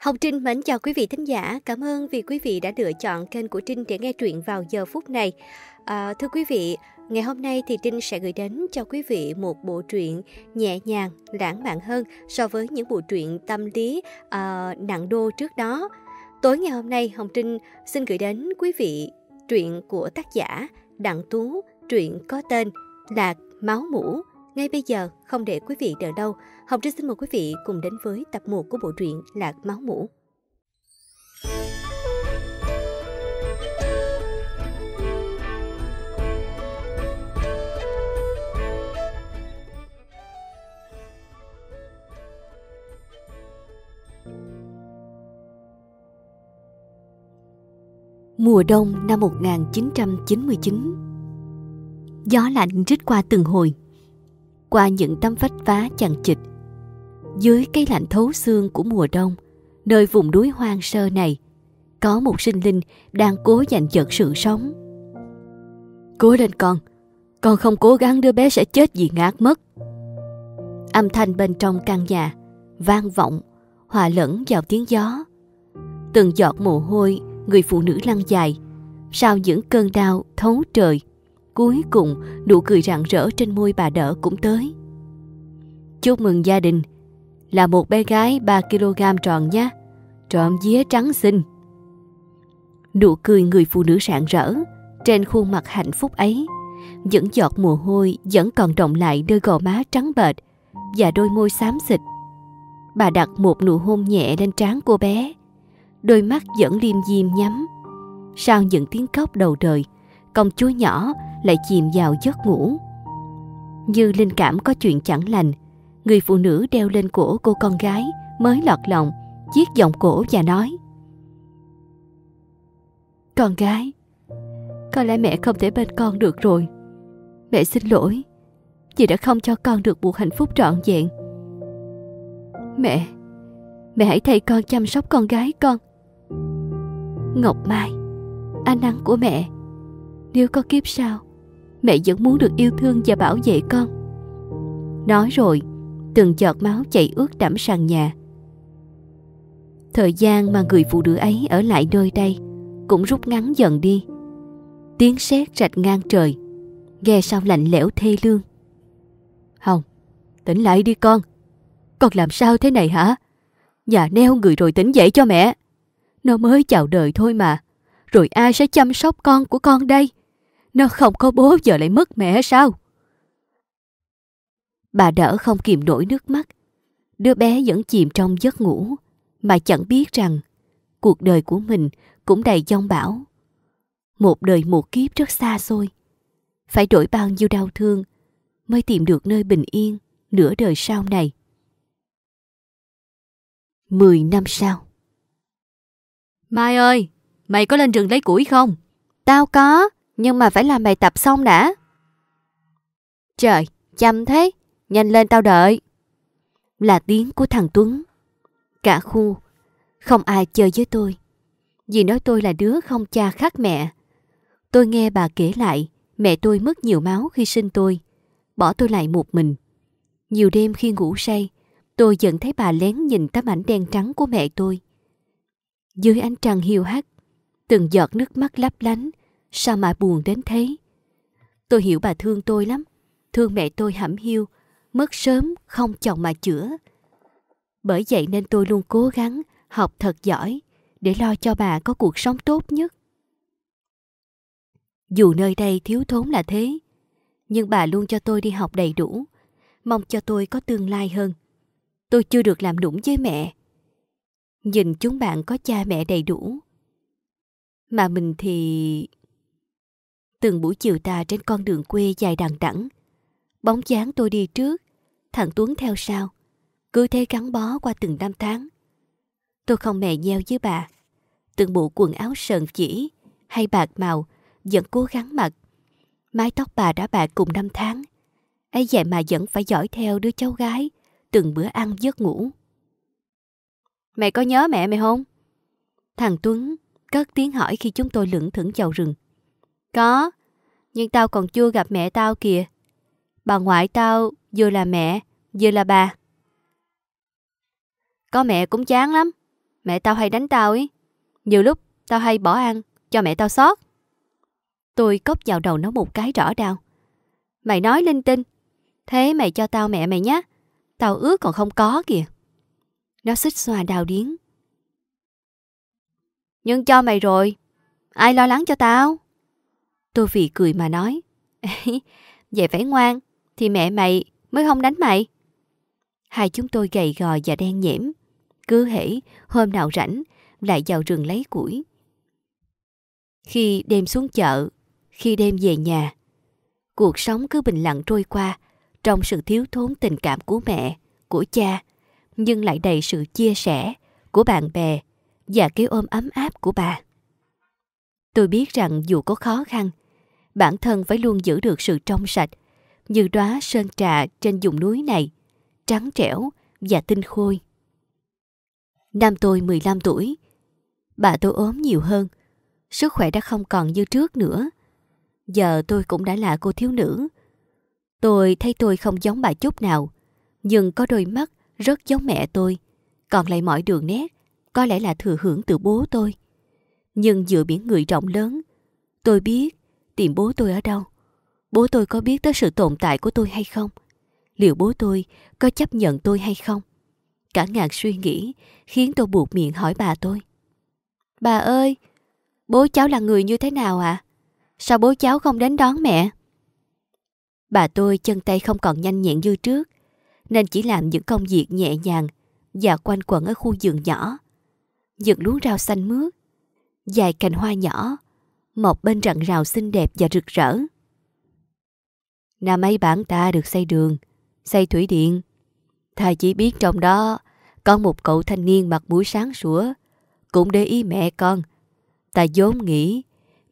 Hồng Trinh mến chào quý vị thính giả. Cảm ơn vì quý vị đã lựa chọn kênh của Trinh để nghe truyện vào giờ phút này. À, thưa quý vị, ngày hôm nay thì Trinh sẽ gửi đến cho quý vị một bộ truyện nhẹ nhàng, lãng mạn hơn so với những bộ truyện tâm lý à, nặng đô trước đó. Tối ngày hôm nay, Hồng Trinh xin gửi đến quý vị truyện của tác giả Đặng Tú, truyện có tên Lạc Máu Mũ. Ngay bây giờ, không để quý vị đợi đâu. Hồng Trinh xin mời quý vị cùng đến với tập 1 của bộ truyện Lạc Máu Mũ. Mùa đông năm 1999 Gió lạnh rít qua từng hồi qua những tấm vách vá chằng chịt. Dưới cái lạnh thấu xương của mùa đông, Nơi vùng núi hoang sơ này, Có một sinh linh đang cố giành giật sự sống. Cố lên con Con không cố gắng đứa bé sẽ chết vì ngạt mất. Âm thanh bên trong căn nhà Vang vọng, Hòa lẫn vào tiếng gió. Từng giọt mồ hôi người phụ nữ lăn dài sau những cơn đau thấu trời cuối cùng nụ cười rạng rỡ trên môi bà đỡ cũng tới. Chúc mừng gia đình. Là một bé gái 3 kg tròn nhé trộm día trắng xinh. Nụ cười người phụ nữ rạng rỡ trên khuôn mặt hạnh phúc ấy. Những giọt mồ hôi vẫn còn động lại đôi gò má trắng bệch và đôi môi xám xịt. Bà đặt một nụ hôn nhẹ lên trán cô bé. Đôi mắt vẫn liêm diêm nhắm. Sau những tiếng khóc đầu đời, công chúa nhỏ lại chìm vào giấc ngủ. Như linh cảm có chuyện chẳng lành, người phụ nữ đeo lên cổ cô con gái mới lọt lòng, chiếc vòng cổ và nói Con gái, có lẽ mẹ không thể bên con được rồi. Mẹ xin lỗi, vì đã không cho con được một hạnh phúc trọn vẹn. Mẹ, mẹ hãy thay con chăm sóc con gái con. Ngọc Mai Ánh nắng của mẹ Nếu có kiếp sau Mẹ vẫn muốn được yêu thương và bảo vệ con. Nói rồi, Từng giọt máu chảy ướt đẫm sàn nhà. Thời gian mà người phụ nữ ấy ở lại nơi đây Cũng rút ngắn dần đi. Tiếng sét rạch ngang trời, Nghe sao lạnh lẽo thê lương. Hồng, Tỉnh lại đi con. Con làm sao thế này hả? Nhà neo người rồi tỉnh dậy cho mẹ. Nó mới chào đời thôi mà. Rồi ai sẽ chăm sóc con của con đây? Nó không có bố giờ lại mất mẹ sao? Bà đỡ không kìm nổi nước mắt. Đứa bé vẫn chìm trong giấc ngủ mà chẳng biết rằng cuộc đời của mình cũng đầy giông bão. Một đời một kiếp rất xa xôi. Phải đổi bao nhiêu đau thương mới tìm được nơi bình yên nửa đời sau này. Mười năm sau Mai ơi, mày có lên rừng lấy củi không? Tao có, nhưng mà phải làm bài tập xong đã. Trời, chăm thế, nhanh lên tao đợi. Là tiếng của thằng Tuấn. Cả khu, không ai chơi với tôi. Vì nói tôi là đứa không cha khác mẹ. Tôi nghe bà kể lại, mẹ tôi mất nhiều máu khi sinh tôi. Bỏ tôi lại một mình. Nhiều đêm khi ngủ say, tôi vẫn thấy bà lén nhìn tấm ảnh đen trắng của mẹ tôi. Dưới ánh trăng hiu hắt, từng giọt nước mắt lấp lánh, sao mà buồn đến thế? Tôi hiểu bà thương tôi lắm, thương mẹ tôi hẩm hiu, mất sớm không chồng mà chữa. Bởi vậy nên tôi luôn cố gắng học thật giỏi để lo cho bà có cuộc sống tốt nhất. Dù nơi đây thiếu thốn là thế, nhưng bà luôn cho tôi đi học đầy đủ, mong cho tôi có tương lai hơn. Tôi chưa được làm nũng với mẹ, nhìn chúng bạn có cha mẹ đầy đủ. Mà mình thì... Từng buổi chiều tà trên con đường quê dài đằng đẵng, bóng dáng tôi đi trước, thằng Tuấn theo sau, cứ thế gắn bó qua từng năm tháng. Tôi không mè nheo với bà, từng bộ quần áo sờn chỉ hay bạc màu vẫn cố gắng mặc. Mái tóc bà đã bạc cùng năm tháng, ấy vậy mà vẫn phải dõi theo đứa cháu gái từng bữa ăn giấc ngủ. Mày có nhớ mẹ mày không? Thằng Tuấn cất tiếng hỏi khi chúng tôi lững thững vào rừng. Có, nhưng tao còn chưa gặp mẹ tao kìa. Bà ngoại tao vừa là mẹ, vừa là bà. Có mẹ cũng chán lắm. Mẹ tao hay đánh tao ấy. Nhiều lúc tao hay bỏ ăn, cho mẹ tao sót. Tôi cốc vào đầu nó một cái rõ đau. Mày nói linh tinh. Thế mày cho tao mẹ mày nhé. Tao ước còn không có kìa. Nó xích xoa đào điến. Nhưng cho mày rồi. Ai lo lắng cho tao? Tôi vì cười mà nói. Vậy phải ngoan. Thì mẹ mày mới không đánh mày. Hai chúng tôi gầy gò và đen nhẽm. Cứ hễ hôm nào rảnh lại vào rừng lấy củi. Khi đêm xuống chợ, khi đêm về nhà, cuộc sống cứ bình lặng trôi qua trong sự thiếu thốn tình cảm của mẹ, của cha, nhưng lại đầy sự chia sẻ của bạn bè và cái ôm ấm áp của bà. Tôi biết rằng dù có khó khăn, bản thân phải luôn giữ được sự trong sạch, như đóa sơn trà trên vùng núi này, trắng trẻo và tinh khôi. Năm tôi 15 tuổi, bà tôi ốm nhiều hơn, sức khỏe đã không còn như trước nữa. Giờ tôi cũng đã là cô thiếu nữ. Tôi thấy tôi không giống bà chút nào, nhưng có đôi mắt rất giống mẹ tôi, còn lại mọi đường nét, có lẽ là thừa hưởng từ bố tôi. Nhưng giữa biển người rộng lớn, tôi biết tìm bố tôi ở đâu. Bố tôi có biết tới sự tồn tại của tôi hay không? Liệu bố tôi có chấp nhận tôi hay không? Cả ngàn suy nghĩ khiến tôi buộc miệng hỏi bà tôi. Bà ơi, bố cháu là người như thế nào ạ? À? Sao bố cháu không đến đón mẹ? Bà tôi chân tay không còn nhanh nhẹn như trước, nên chỉ làm những công việc nhẹ nhàng và quanh quẩn ở khu vườn nhỏ. Dựng lúa rau xanh mướt, dài cành hoa nhỏ, mọc bên rặng rào xinh đẹp và rực rỡ. Năm ấy bản ta được xây đường, xây thủy điện. Ta chỉ biết trong đó có một cậu thanh niên mặt mũi sáng sủa, cũng để ý mẹ con. Ta vốn nghĩ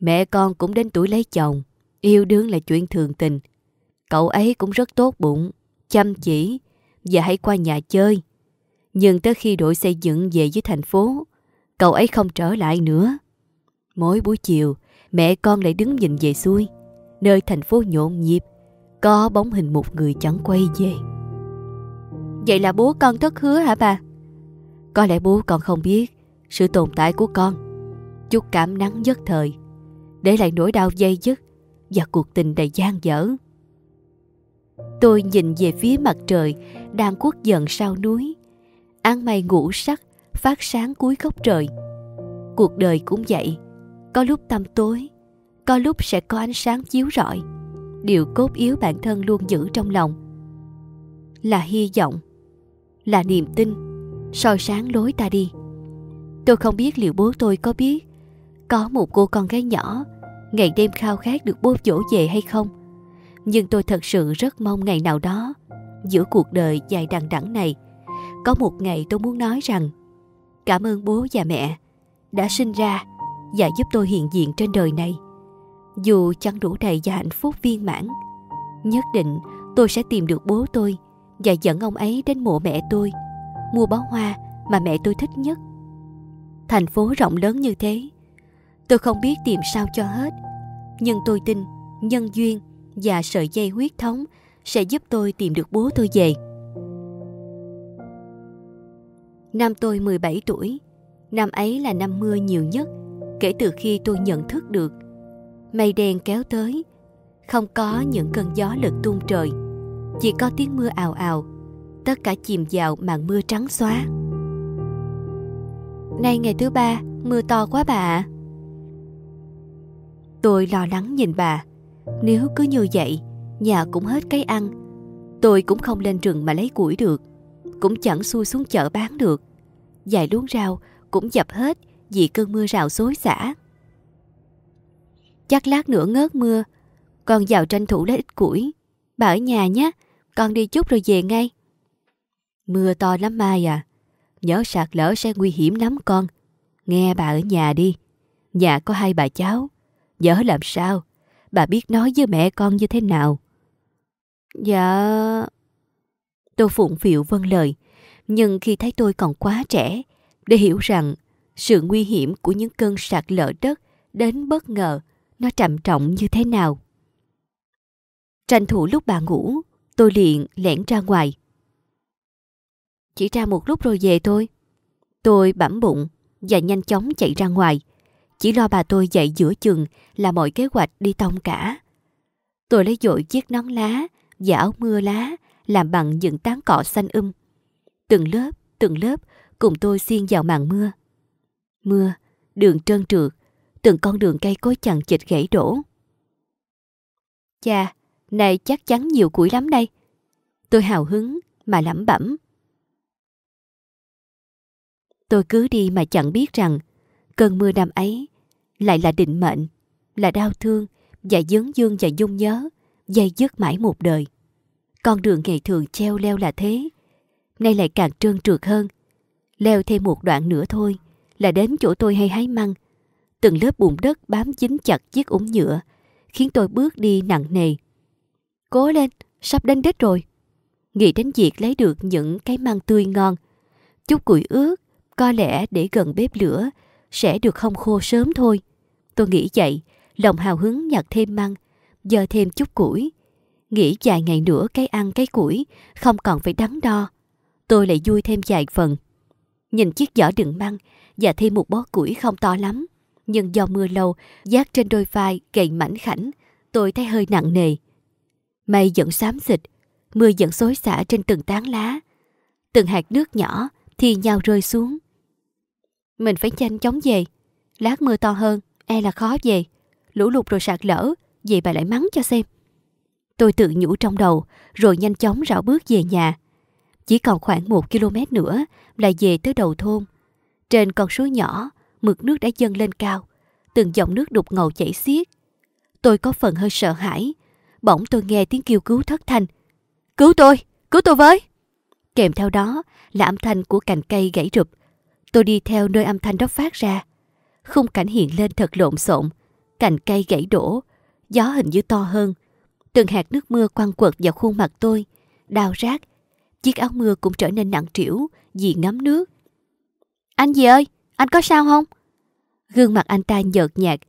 mẹ con cũng đến tuổi lấy chồng, yêu đương là chuyện thường tình. Cậu ấy cũng rất tốt bụng, chăm chỉ và hay qua nhà chơi. Nhưng tới khi đội xây dựng về với thành phố, cậu ấy không trở lại nữa. Mỗi buổi chiều, mẹ con lại đứng nhìn về xuôi, nơi thành phố nhộn nhịp, có bóng hình một người chẳng quay về. Vậy là bố con thất hứa hả bà? Có lẽ bố còn không biết sự tồn tại của con. Chút cảm nắng nhất thời, để lại nỗi đau dây dứt và cuộc tình đầy gian dở. Tôi nhìn về phía mặt trời đang khuất dần sau núi. Ăn mây ngủ sắc, phát sáng cuối góc trời. Cuộc đời cũng vậy, có lúc tăm tối, có lúc sẽ có ánh sáng chiếu rọi. Điều cốt yếu bản thân luôn giữ trong lòng là hy vọng, là niềm tin, soi sáng lối ta đi. Tôi không biết liệu bố tôi có biết có một cô con gái nhỏ ngày đêm khao khát được bố dỗ về hay không. Nhưng tôi thật sự rất mong ngày nào đó giữa cuộc đời dài đằng đẵng này có một ngày tôi muốn nói rằng cảm ơn bố và mẹ đã sinh ra và giúp tôi hiện diện trên đời này. Dù chẳng đủ đầy và hạnh phúc viên mãn, nhất định tôi sẽ tìm được bố tôi và dẫn ông ấy đến mộ mẹ tôi, mua bó hoa mà mẹ tôi thích nhất. Thành phố rộng lớn như thế, tôi không biết tìm sao cho hết, nhưng tôi tin nhân duyên và sợi dây huyết thống sẽ giúp tôi tìm được bố tôi về. Năm tôi 17 tuổi, năm ấy là năm mưa nhiều nhất kể từ khi tôi nhận thức được. Mây đen kéo tới, không có những cơn gió lật tung trời, chỉ có tiếng mưa ào ào, tất cả chìm vào màn mưa trắng xóa. Nay ngày thứ ba, mưa to quá bà ạ. Tôi lo lắng nhìn bà. Nếu cứ như vậy, nhà cũng hết cái ăn. Tôi cũng không lên rừng mà lấy củi được. Cũng chẳng xui xuống chợ bán được. Vài luống rau cũng dập hết vì cơn mưa rào xối xả. Chắc lát nữa ngớt mưa, con vào tranh thủ lấy ít củi. Bà ở nhà nhé, con đi chút rồi về ngay. Mưa to lắm Mai à, nhớ sạt lỡ sẽ nguy hiểm lắm con. Nghe bà ở nhà đi, nhà có hai bà cháu. Nhớ làm sao, bà biết nói với mẹ con như thế nào. Dạ... Tôi phụng phịu vâng lời, nhưng khi thấy tôi còn quá trẻ để hiểu rằng sự nguy hiểm của những cơn sạt lở đất đến bất ngờ nó trầm trọng như thế nào. Tranh thủ lúc bà ngủ, tôi liền lẻn ra ngoài. Chỉ ra một lúc rồi về thôi. Tôi bẩm bụng và nhanh chóng chạy ra ngoài. Chỉ lo bà tôi dậy giữa chừng là mọi kế hoạch đi tông cả. Tôi lấy dội chiếc nón lá và áo mưa lá làm bằng những tán cỏ xanh um. Từng lớp, từng lớp cùng tôi xiên vào màn mưa. Mưa, đường trơn trượt, từng con đường cây cối chằng chịt gãy đổ. Chà, này chắc chắn nhiều củi lắm đây. Tôi hào hứng mà lẩm bẩm. Tôi cứ đi mà chẳng biết rằng cơn mưa năm ấy lại là định mệnh, là đau thương và dấn dương và dung nhớ, dây dứt mãi một đời. Con đường ngày thường treo leo là thế, nay lại càng trơn trượt hơn. Leo thêm một đoạn nữa thôi là đến chỗ tôi hay hái măng. Từng lớp bùn đất bám dính chặt chiếc ống nhựa, khiến tôi bước đi nặng nề. Cố lên, sắp đến đích rồi. Nghĩ đến việc lấy được những cái măng tươi ngon. Chút củi ướt, có lẽ để gần bếp lửa, sẽ được không khô sớm thôi. Tôi nghĩ vậy, lòng hào hứng nhặt thêm măng, giờ thêm chút củi. Nghĩ vài ngày nữa cái ăn cái củi, không còn phải đắn đo. Tôi lại vui thêm vài phần. Nhìn chiếc giỏ đựng măng và thêm một bó củi không to lắm. Nhưng do mưa lâu, giác trên đôi vai gầy mảnh khảnh, tôi thấy hơi nặng nề. Mây vẫn xám xịt, mưa vẫn xối xả trên từng tán lá. Từng hạt nước nhỏ thì nhau rơi xuống. Mình phải nhanh chóng về, lát mưa to hơn, e là khó về. Lũ lụt rồi sạt lỡ, về bà lại mắng cho xem. Tôi tự nhủ trong đầu, rồi nhanh chóng rảo bước về nhà. Chỉ còn khoảng một km nữa là về tới đầu thôn. Trên con suối nhỏ, mực nước đã dâng lên cao. Từng dòng nước đục ngầu chảy xiết. Tôi có phần hơi sợ hãi. Bỗng tôi nghe tiếng kêu cứu thất thanh. Cứu tôi! Cứu tôi với! Kèm theo đó là âm thanh của cành cây gãy rụp. Tôi đi theo nơi âm thanh đó phát ra. Khung cảnh hiện lên thật lộn xộn. Cành cây gãy đổ, gió hình như to hơn. Từng hạt nước mưa quăng quật vào khuôn mặt tôi, đau rát. Chiếc áo mưa cũng trở nên nặng trĩu vì ngấm nước. Anh gì ơi, anh có sao không? Gương mặt anh ta nhợt nhạt,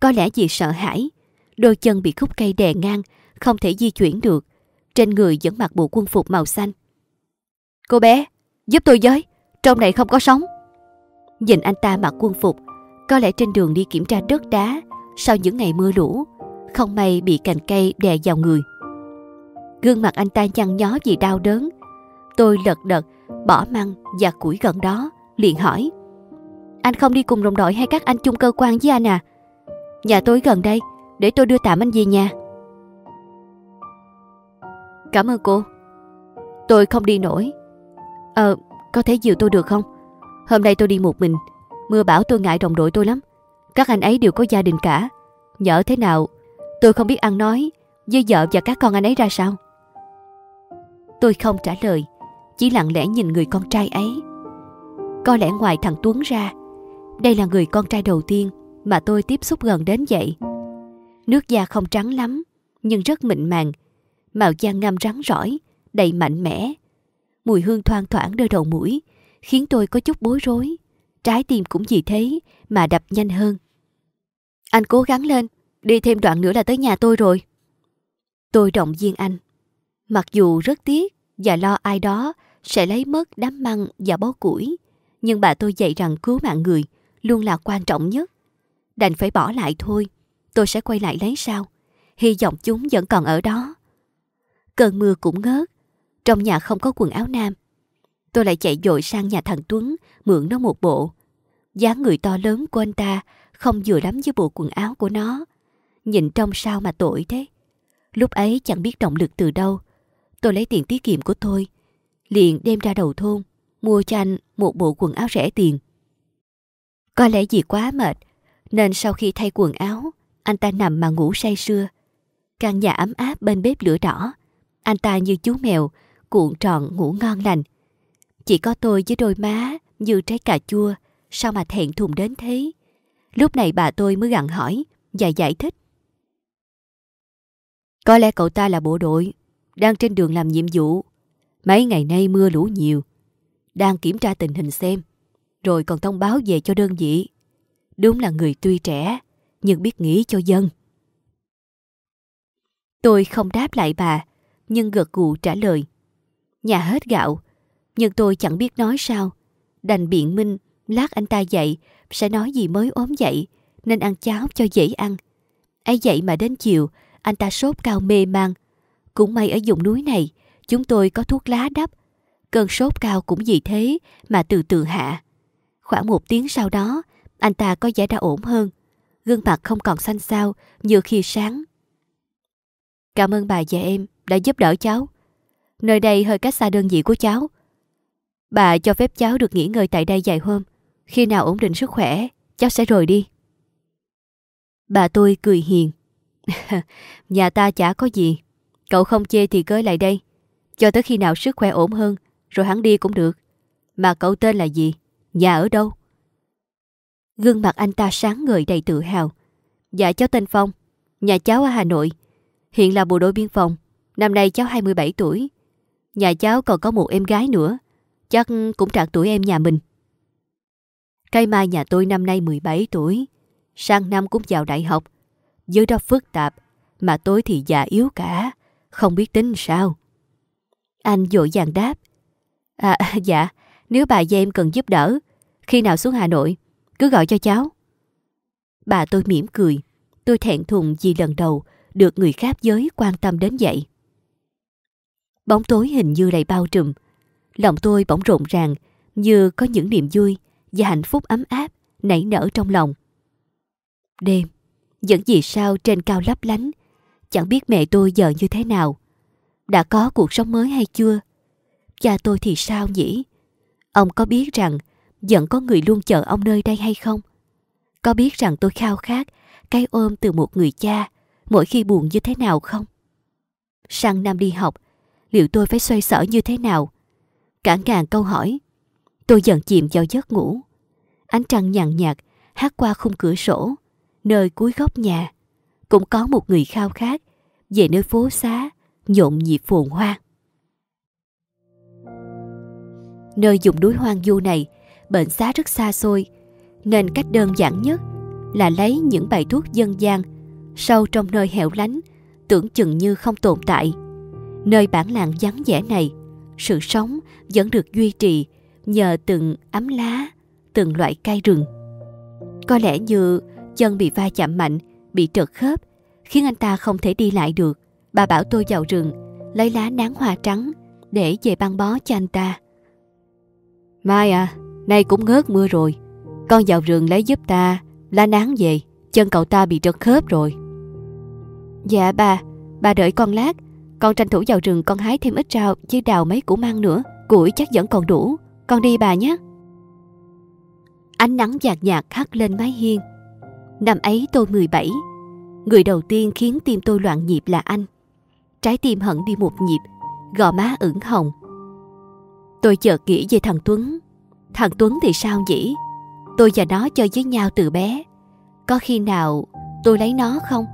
có lẽ vì sợ hãi. Đôi chân bị khúc cây đè ngang, không thể di chuyển được. Trên người vẫn mặc bộ quân phục màu xanh. Cô bé, giúp tôi với, trong này không có sóng. Nhìn anh ta mặc quân phục, có lẽ trên đường đi kiểm tra đất đá sau những ngày mưa lũ, không may bị cành cây đè vào người. Gương mặt anh ta nhăn nhó vì đau đớn. Tôi lật đật, bỏ măng và củi gần đó, liền hỏi. Anh không đi cùng đồng đội hay các anh chung cơ quan với anh à? Nhà tôi gần đây, để tôi đưa tạm anh về nhà. Cảm ơn cô. Tôi không đi nổi. Ờ, có thể dìu tôi được không? Hôm nay tôi đi một mình, mưa bão tôi ngại đồng đội tôi lắm. Các anh ấy đều có gia đình cả. Nhỡ thế nào, tôi không biết ăn nói với vợ và các con anh ấy ra sao. Tôi không trả lời, chỉ lặng lẽ nhìn người con trai ấy. Có lẽ ngoài thằng Tuấn ra, đây là người con trai đầu tiên mà tôi tiếp xúc gần đến vậy. Nước da không trắng lắm, nhưng rất mịn màng, màu da ngâm rắn rỏi, đầy mạnh mẽ. Mùi hương thoang thoảng nơi đầu mũi, khiến tôi có chút bối rối. Trái tim cũng vì thế mà đập nhanh hơn. Anh cố gắng lên, đi thêm đoạn nữa là tới nhà tôi rồi. Tôi động viên anh. Mặc dù rất tiếc và lo ai đó sẽ lấy mất đám măng và bó củi, nhưng bà tôi dạy rằng cứu mạng người luôn là quan trọng nhất. Đành phải bỏ lại thôi, tôi sẽ quay lại lấy sau. Hy vọng chúng vẫn còn ở đó. Cơn mưa cũng ngớt, trong nhà không có quần áo nam. Tôi lại chạy dội sang nhà thằng Tuấn, mượn nó một bộ. dáng người to lớn của anh ta không vừa lắm với bộ quần áo của nó. Nhìn trong sao mà tội thế. Lúc ấy chẳng biết động lực từ đâu. Tôi lấy tiền tiết kiệm của tôi, liền đem ra đầu thôn, mua cho anh một bộ quần áo rẻ tiền. Có lẽ vì quá mệt, nên sau khi thay quần áo, anh ta nằm mà ngủ say sưa. Căn nhà ấm áp bên bếp lửa đỏ, anh ta như chú mèo, cuộn tròn ngủ ngon lành. Chỉ có tôi với đôi má như trái cà chua, sao mà thẹn thùng đến thế? Lúc này bà tôi mới gặn hỏi và giải thích. Có lẽ cậu ta là bộ đội, đang trên đường làm nhiệm vụ. Mấy ngày nay mưa lũ nhiều, đang kiểm tra tình hình xem, rồi còn thông báo về cho đơn vị. Đúng là người tuy trẻ, nhưng biết nghĩ cho dân. Tôi không đáp lại bà, nhưng gật gù trả lời. Nhà hết gạo, nhưng tôi chẳng biết nói sao. Đành biện minh, lát anh ta dậy, sẽ nói gì mới ốm dậy, nên ăn cháo cho dễ ăn. ấy vậy mà đến chiều, anh ta sốt cao mê man. Cũng may ở vùng núi này, chúng tôi có thuốc lá đắp. Cơn sốt cao cũng vì thế mà từ từ hạ. Khoảng một tiếng sau đó, anh ta có vẻ đã ổn hơn. Gương mặt không còn xanh xao như khi sáng. Cảm ơn bà và em đã giúp đỡ cháu. Nơi đây hơi cách xa đơn vị của cháu. Bà cho phép cháu được nghỉ ngơi tại đây vài hôm. Khi nào ổn định sức khỏe, cháu sẽ rời đi. Bà tôi cười hiền. Nhà ta chả có gì. Cậu không chê thì cưới lại đây. Cho tới khi nào sức khỏe ổn hơn, rồi hắn đi cũng được. Mà cậu tên là gì? Nhà ở đâu? Gương mặt anh ta sáng ngời đầy tự hào. Dạ cháu tên Phong. Nhà cháu ở Hà Nội. Hiện là bộ đội biên phòng. Năm nay cháu 27 tuổi. Nhà cháu còn có một em gái nữa. Chắc cũng trạc tuổi em nhà mình. Cây mai nhà tôi năm nay 17 tuổi. Sang năm cũng vào đại học. Dưới đó phức tạp. Mà tôi thì già yếu cả. Không biết tính sao. Anh dội dàng đáp. À dạ, nếu bà và em cần giúp đỡ, khi nào xuống Hà Nội, cứ gọi cho cháu. Bà tôi mỉm cười. Tôi thẹn thùng vì lần đầu được người khác giới quan tâm đến vậy. Bóng tối hình như đầy bao trùm. Lòng tôi bỗng rộn ràng như có những niềm vui và hạnh phúc ấm áp nảy nở trong lòng. Đêm, những gì sao trên cao lấp lánh, chẳng biết mẹ tôi giờ như thế nào. Đã có cuộc sống mới hay chưa? Cha tôi thì sao nhỉ? Ông có biết rằng vẫn có người luôn chờ ông nơi đây hay không? Có biết rằng tôi khao khát cái ôm từ một người cha mỗi khi buồn như thế nào không? Sang năm đi học, liệu tôi phải xoay sở như thế nào? Cả ngàn câu hỏi. Tôi dần chìm vào giấc ngủ. Ánh trăng nhàn nhạt hát qua khung cửa sổ, nơi cuối góc nhà. Cũng có một người khao khát về nơi phố xá, nhộn nhịp phồn hoa. Nơi vùng núi hoang vu này, bệnh xá rất xa xôi, nên cách đơn giản nhất là lấy những bài thuốc dân gian sâu trong nơi hẻo lánh, tưởng chừng như không tồn tại. Nơi bản làng vắng vẻ này, sự sống vẫn được duy trì nhờ từng ấm lá, từng loại cây rừng. Có lẽ như chân bị va chạm mạnh, bị trật khớp, khiến anh ta không thể đi lại được. Bà bảo tôi vào rừng, lấy lá nán hoa trắng để về băng bó cho anh ta. Mai à, nay cũng ngớt mưa rồi. Con vào rừng lấy giúp ta, lá nán về, chân cậu ta bị trật khớp rồi. Dạ bà, bà đợi con lát, con tranh thủ vào rừng con hái thêm ít rau chứ đào mấy củ măng nữa, củi chắc vẫn còn đủ. Con đi bà nhé. Ánh nắng nhạt nhạt hắt lên mái hiên. Năm ấy tôi 17. Người đầu tiên khiến tim tôi loạn nhịp là anh. Trái tim hận đi một nhịp, gò má ửng hồng. Tôi chợt nghĩ về thằng Tuấn. Thằng Tuấn thì sao nhỉ? Tôi và nó chơi với nhau từ bé. Có khi nào tôi lấy nó không?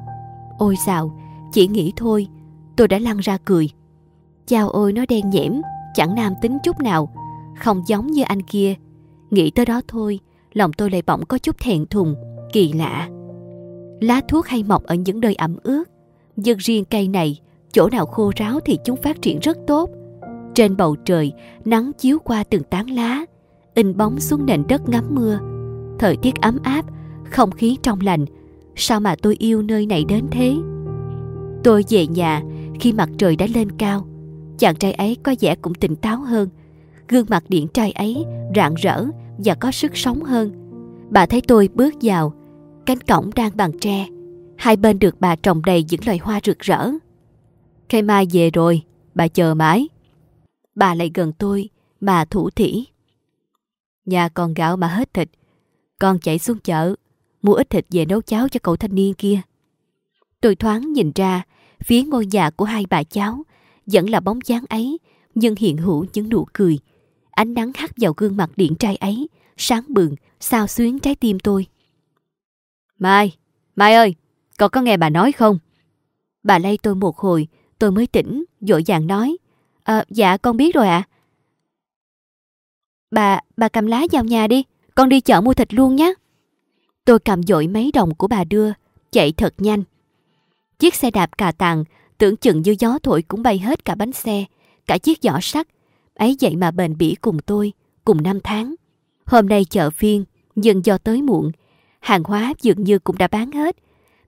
Ôi sao, chỉ nghĩ thôi, tôi đã lăn ra cười. Chao ôi nó đen nhẽm, chẳng nam tính chút nào, không giống như anh kia. Nghĩ tới đó thôi, lòng tôi lại bỗng có chút thẹn thùng, kỳ lạ. Lá thuốc hay mọc ở những nơi ẩm ướt, nhưng riêng cây này, chỗ nào khô ráo thì chúng phát triển rất tốt. Trên bầu trời, nắng chiếu qua từng tán lá, in bóng xuống nền đất ngắm mưa. Thời tiết ấm áp, không khí trong lành, sao mà tôi yêu nơi này đến thế? Tôi về nhà khi mặt trời đã lên cao. Chàng trai ấy có vẻ cũng tỉnh táo hơn. Gương mặt điển trai ấy rạng rỡ và có sức sống hơn. Bà thấy tôi bước vào, cánh cổng đang bằng tre. Hai bên được bà trồng đầy những loài hoa rực rỡ. Khai mai về rồi, bà chờ mãi. Bà lại gần tôi, mà thủ thỉ. Nhà còn gạo mà hết thịt. Con chạy xuống chợ, mua ít thịt về nấu cháo cho cậu thanh niên kia. Tôi thoáng nhìn ra, phía ngôi nhà của hai bà cháu, vẫn là bóng dáng ấy, nhưng hiện hữu những nụ cười. Ánh nắng hắt vào gương mặt điện trai ấy, sáng bừng, sao xuyến trái tim tôi. Mai, Mai ơi, con có nghe bà nói không? Bà lay tôi một hồi, tôi mới tỉnh, dội dàng nói. À, dạ con biết rồi ạ. À. Bà, bà cầm lá vào nhà đi, con đi chợ mua thịt luôn nhé. Tôi cầm dội mấy đồng của bà đưa, chạy thật nhanh. Chiếc xe đạp cà tàng, tưởng chừng như gió thổi cũng bay hết cả bánh xe, cả chiếc giỏ sắt. Ấy vậy mà bền bỉ cùng tôi, cùng năm tháng. Hôm nay chợ phiên, dần do tới muộn, hàng hóa dường như cũng đã bán hết.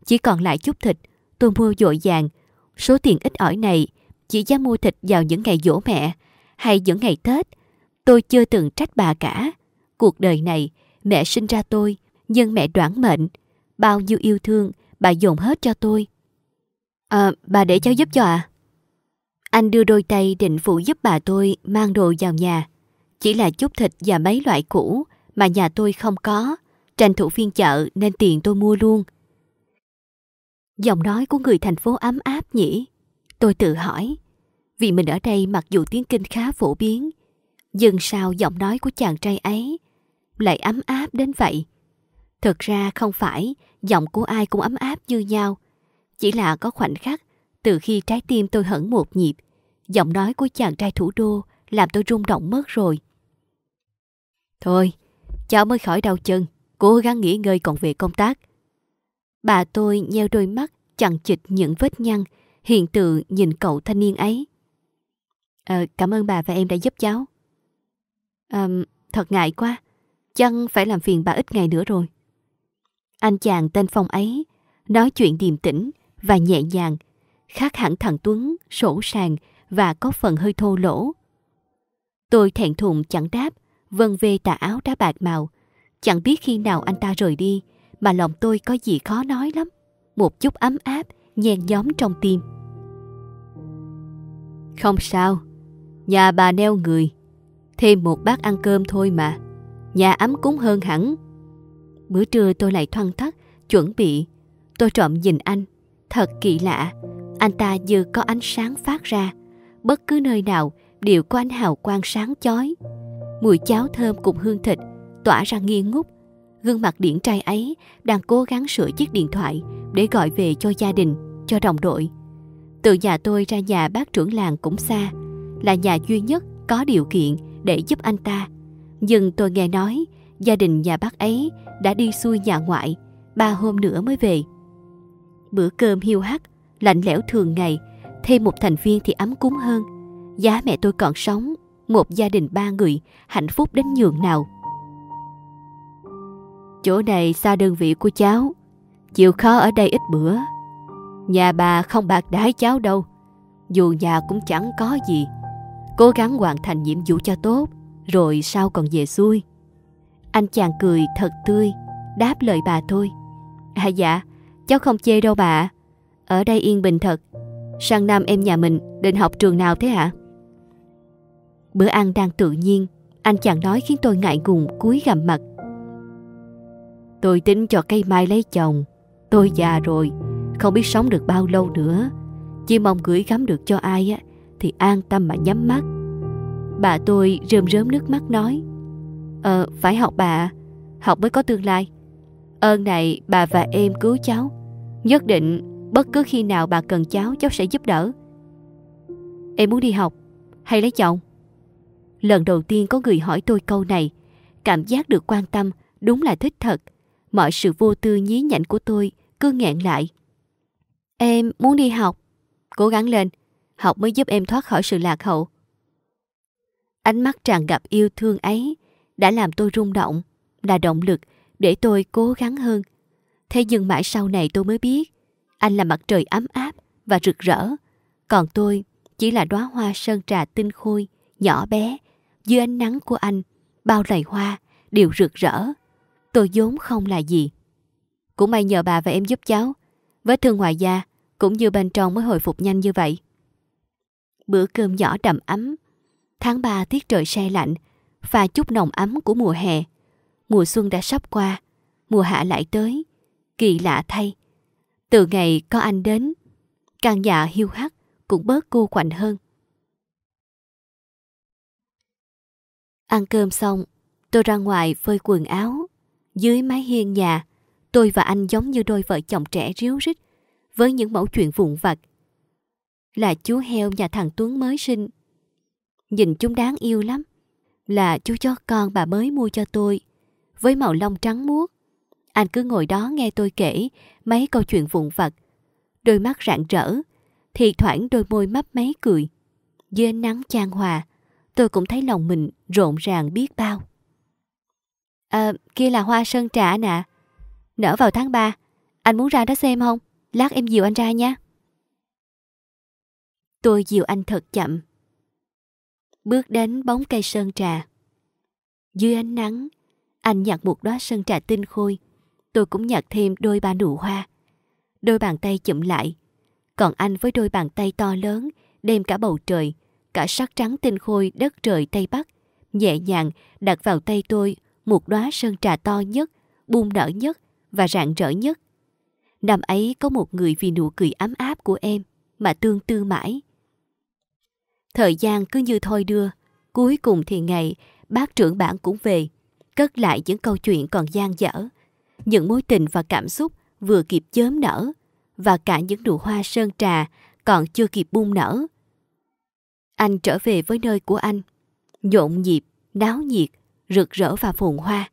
Chỉ còn lại chút thịt, tôi mua dội vàng. Số tiền ít ỏi này chỉ dám mua thịt vào những ngày dỗ mẹ hay những ngày Tết. Tôi chưa từng trách bà cả. Cuộc đời này, mẹ sinh ra tôi, nhưng mẹ đoản mệnh. Bao nhiêu yêu thương, bà dồn hết cho tôi. À, bà để cháu giúp cho à? Anh đưa đôi tay định phụ giúp bà tôi mang đồ vào nhà. Chỉ là chút thịt và mấy loại cũ mà nhà tôi không có. Tranh thủ phiên chợ nên tiền tôi mua luôn. Giọng nói của người thành phố ấm áp nhỉ? Tôi tự hỏi. Vì mình ở đây mặc dù tiếng kinh khá phổ biến, nhưng sao giọng nói của chàng trai ấy lại ấm áp đến vậy? Thực ra không phải giọng của ai cũng ấm áp như nhau. Chỉ là có khoảnh khắc từ khi trái tim tôi hững một nhịp, giọng nói của chàng trai thủ đô làm tôi rung động mất rồi. Thôi, cháu mới khỏi đau chân, cố gắng nghỉ ngơi còn về công tác. Bà tôi nheo đôi mắt chằng chịt những vết nhăn, hiện tự nhìn cậu thanh niên ấy. À, cảm ơn bà và em đã giúp cháu. À, thật ngại quá, chăng phải làm phiền bà ít ngày nữa rồi. Anh chàng tên Phong ấy nói chuyện điềm tĩnh và nhẹ nhàng, khác hẳn thằng Tuấn, sổ sàng và có phần hơi thô lỗ. Tôi thẹn thùng chẳng đáp, vân vê tà áo đá bạc màu. Chẳng biết khi nào anh ta rời đi, mà lòng tôi có gì khó nói lắm. Một chút ấm áp, nhen nhóm trong tim. Không sao, nhà bà neo người. Thêm một bát ăn cơm thôi mà. Nhà ấm cúng hơn hẳn. Bữa trưa tôi lại thoăn thắt, chuẩn bị. Tôi trộm nhìn anh. Thật kỳ lạ, anh ta như có ánh sáng phát ra. Bất cứ nơi nào đều có ánh hào quang sáng chói. Mùi cháo thơm cùng hương thịt tỏa ra nghi ngút. Gương mặt điển trai ấy đang cố gắng sửa chiếc điện thoại để gọi về cho gia đình, cho đồng đội. Từ nhà tôi ra nhà bác trưởng làng cũng xa, là nhà duy nhất có điều kiện để giúp anh ta. Nhưng tôi nghe nói gia đình nhà bác ấy đã đi xuôi nhà ngoại, ba hôm nữa mới về. Bữa cơm hiu hắt, lạnh lẽo thường ngày, thêm một thành viên thì ấm cúng hơn. Giá mẹ tôi còn sống, một gia đình ba người, hạnh phúc đến nhường nào. Chỗ này xa đơn vị của cháu, chịu khó ở đây ít bữa. Nhà bà không bạc đái cháu đâu, dù nhà cũng chẳng có gì. Cố gắng hoàn thành nhiệm vụ cho tốt, rồi sao còn về xuôi. Anh chàng cười thật tươi, đáp lời bà thôi. À dạ, cháu không chê đâu bà. Ở đây yên bình thật. Sang năm em nhà mình định học trường nào thế hả? Bữa ăn đang tự nhiên, anh chàng nói khiến tôi ngại ngùng cúi gằm mặt. Tôi tính cho cây mai lấy chồng. Tôi già rồi, không biết sống được bao lâu nữa. Chỉ mong gửi gắm được cho ai á, thì an tâm mà nhắm mắt. Bà tôi rơm rớm nước mắt nói. Ờ, phải học bà, học mới có tương lai. Ơn này bà và em cứu cháu. Nhất định bất cứ khi nào bà cần cháu, cháu sẽ giúp đỡ. Em muốn đi học hay lấy chồng? Lần đầu tiên có người hỏi tôi câu này, cảm giác được quan tâm đúng là thích thật. Mọi sự vô tư nhí nhảnh của tôi cứ nghẹn lại. Em muốn đi học. Cố gắng lên, học mới giúp em thoát khỏi sự lạc hậu. Ánh mắt tràn gặp yêu thương ấy đã làm tôi rung động, là động lực để tôi cố gắng hơn. Thế nhưng mãi sau này tôi mới biết, anh là mặt trời ấm áp và rực rỡ, còn tôi chỉ là đóa hoa sơn trà tinh khôi, nhỏ bé, dưới ánh nắng của anh, bao lầy hoa đều rực rỡ. Tôi vốn không là gì. Cũng may nhờ bà và em giúp cháu, vết thương ngoài da cũng như bên trong mới hồi phục nhanh như vậy. Bữa cơm nhỏ đậm ấm, tháng 3 tiết trời se lạnh, và chút nồng ấm của mùa hè. Mùa xuân đã sắp qua, mùa hạ lại tới. Kỳ lạ thay. Từ ngày có anh đến, căn nhà hiu hắt cũng bớt cô quạnh hơn. Ăn cơm xong, tôi ra ngoài phơi quần áo. Dưới mái hiên nhà, tôi và anh giống như đôi vợ chồng trẻ ríu rít với những mẫu chuyện vụn vặt. Là chú heo nhà thằng Tuấn mới sinh. Nhìn chúng đáng yêu lắm là chú chó con bà mới mua cho tôi, với màu lông trắng muốt. Anh cứ ngồi đó nghe tôi kể mấy câu chuyện vụn vặt, đôi mắt rạng rỡ, thì thoảng đôi môi mấp máy cười. Dưới nắng chan hòa, tôi cũng thấy lòng mình rộn ràng biết bao. À, kia là hoa sơn trà nè. Nở vào tháng 3. Anh muốn ra đó xem không? Lát em dìu anh ra nha. Tôi dìu anh thật chậm. Bước đến bóng cây sơn trà. Dưới ánh nắng, anh nhặt một đóa sơn trà tinh khôi. Tôi cũng nhặt thêm đôi ba nụ hoa. Đôi bàn tay chụm lại. Còn anh với đôi bàn tay to lớn, đem cả bầu trời, cả sắc trắng tinh khôi đất trời Tây Bắc, nhẹ nhàng đặt vào tay tôi một đóa sơn trà to nhất, bung nở nhất và rạng rỡ nhất. Năm ấy có một người vì nụ cười ấm áp của em mà tương tư mãi. Thời gian cứ như thôi đưa, cuối cùng thì ngày bác trưởng bản cũng về, cất lại những câu chuyện còn gian dở, những mối tình và cảm xúc vừa kịp chớm nở và cả những nụ hoa sơn trà còn chưa kịp bung nở. Anh trở về với nơi của anh, nhộn nhịp, náo nhiệt, rực rỡ và phồn hoa.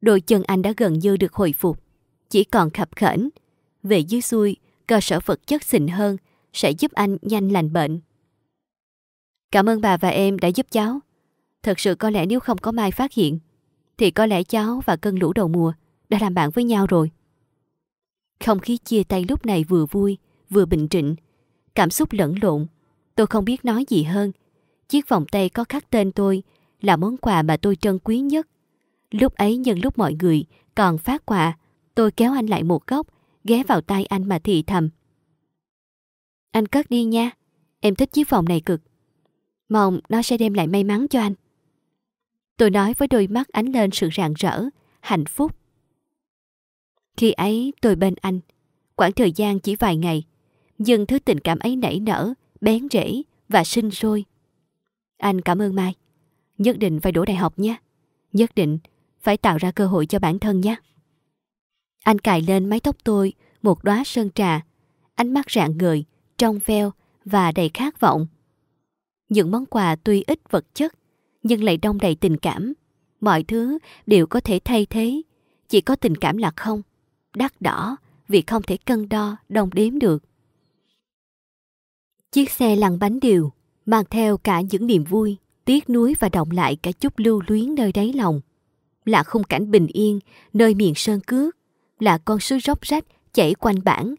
Đôi chân anh đã gần như được hồi phục, chỉ còn khập khểnh. Về dưới xuôi, cơ sở vật chất xịn hơn sẽ giúp anh nhanh lành bệnh. Cảm ơn bà và em đã giúp cháu. Thật sự có lẽ nếu không có Mai phát hiện, thì có lẽ cháu và cơn lũ đầu mùa đã làm bạn với nhau rồi. Không khí chia tay lúc này vừa vui, vừa bình trịnh. Cảm xúc lẫn lộn. Tôi không biết nói gì hơn. Chiếc vòng tay có khắc tên tôi là món quà mà tôi trân quý nhất. Lúc ấy nhân lúc mọi người còn phát quà, tôi kéo anh lại một góc, ghé vào tay anh mà thì thầm. Anh cất đi nha, em thích chiếc vòng này cực. Mong nó sẽ đem lại may mắn cho anh. Tôi nói với đôi mắt ánh lên sự rạng rỡ, hạnh phúc. Khi ấy tôi bên anh, quãng thời gian chỉ vài ngày, nhưng thứ tình cảm ấy nảy nở, bén rễ và sinh sôi. Anh cảm ơn Mai. Nhất định phải đổ đại học nhé. Nhất định phải tạo ra cơ hội cho bản thân nhé. Anh cài lên mái tóc tôi một đóa sơn trà, ánh mắt rạng ngời, trong veo và đầy khát vọng. Những món quà tuy ít vật chất, nhưng lại đông đầy tình cảm. Mọi thứ đều có thể thay thế, chỉ có tình cảm là không. Đắt đỏ vì không thể cân đo, đồng đếm được. Chiếc xe lăn bánh điều, mang theo cả những niềm vui, tiếc nuối và động lại cả chút lưu luyến nơi đáy lòng. Là khung cảnh bình yên, nơi miền sơn cước, là con suối róc rách chảy quanh bản.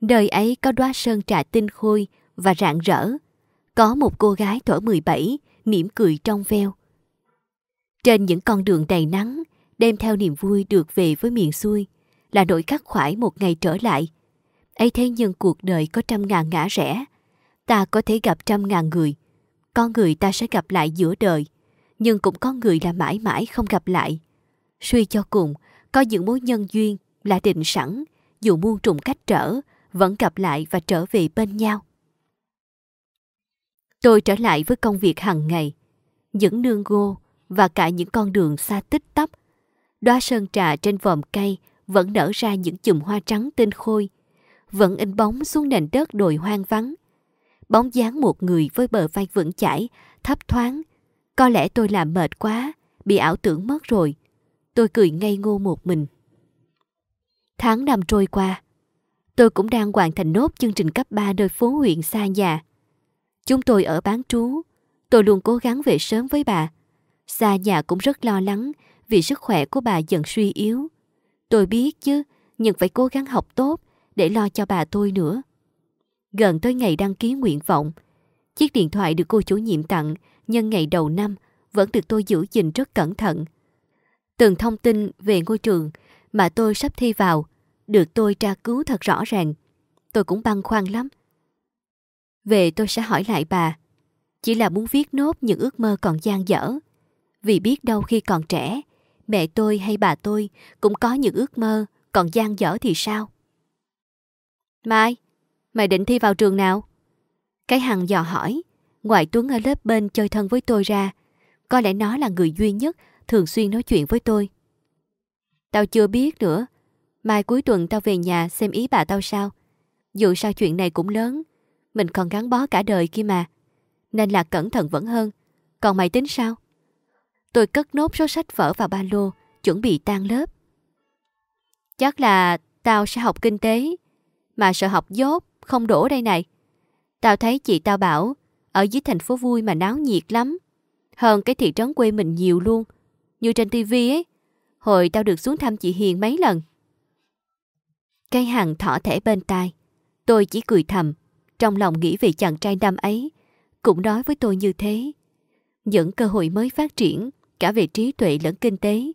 Nơi ấy có đóa sơn trà tinh khôi và rạng rỡ. Có một cô gái tuổi 17, mỉm cười trong veo. Trên những con đường đầy nắng, đem theo niềm vui được về với miền xuôi, là nỗi khắc khoải một ngày trở lại. ấy thế nhưng cuộc đời có trăm ngàn ngã rẽ, ta có thể gặp trăm ngàn người, con người ta sẽ gặp lại giữa đời, nhưng cũng có người là mãi mãi không gặp lại. Suy cho cùng, có những mối nhân duyên là định sẵn, dù muôn trùng cách trở, vẫn gặp lại và trở về bên nhau. Tôi trở lại với công việc hàng ngày, những nương gô và cả những con đường xa tích tắp. Đóa sơn trà trên vòm cây vẫn nở ra những chùm hoa trắng tinh khôi, vẫn in bóng xuống nền đất đồi hoang vắng. Bóng dáng một người với bờ vai vững chãi, thấp thoáng. Có lẽ tôi làm mệt quá, bị ảo tưởng mất rồi. Tôi cười ngây ngô một mình. Tháng năm trôi qua, tôi cũng đang hoàn thành nốt chương trình cấp 3 nơi phố huyện xa nhà. Chúng tôi ở bán trú, tôi luôn cố gắng về sớm với bà. Xa nhà cũng rất lo lắng vì sức khỏe của bà dần suy yếu. Tôi biết chứ, nhưng phải cố gắng học tốt để lo cho bà tôi nữa. Gần tới ngày đăng ký nguyện vọng, chiếc điện thoại được cô chủ nhiệm tặng nhân ngày đầu năm vẫn được tôi giữ gìn rất cẩn thận. Từng thông tin về ngôi trường mà tôi sắp thi vào được tôi tra cứu thật rõ ràng. Tôi cũng băn khoăn lắm. Về tôi sẽ hỏi lại bà. Chỉ là muốn viết nốt những ước mơ còn gian dở. Vì biết đâu khi còn trẻ, mẹ tôi hay bà tôi cũng có những ước mơ còn gian dở thì sao? Mai, mày định thi vào trường nào? Cái Hằng dò hỏi, ngoại Tuấn ở lớp bên chơi thân với tôi ra, có lẽ nó là người duy nhất thường xuyên nói chuyện với tôi. Tao chưa biết nữa, mai cuối tuần tao về nhà xem ý bà tao sao. Dù sao chuyện này cũng lớn, mình còn gắn bó cả đời kia mà. Nên là cẩn thận vẫn hơn. Còn mày tính sao? Tôi cất nốt số sách vở vào ba lô, chuẩn bị tan lớp. Chắc là tao sẽ học kinh tế, mà sợ học dốt, không đổ đây này. Tao thấy chị tao bảo, ở dưới thành phố vui mà náo nhiệt lắm. Hơn cái thị trấn quê mình nhiều luôn, như trên tivi ấy. Hồi tao được xuống thăm chị Hiền mấy lần. Cây hằng thỏ thẻ bên tai. Tôi chỉ cười thầm, trong lòng nghĩ về chàng trai năm ấy, cũng nói với tôi như thế. Những cơ hội mới phát triển, cả về trí tuệ lẫn kinh tế.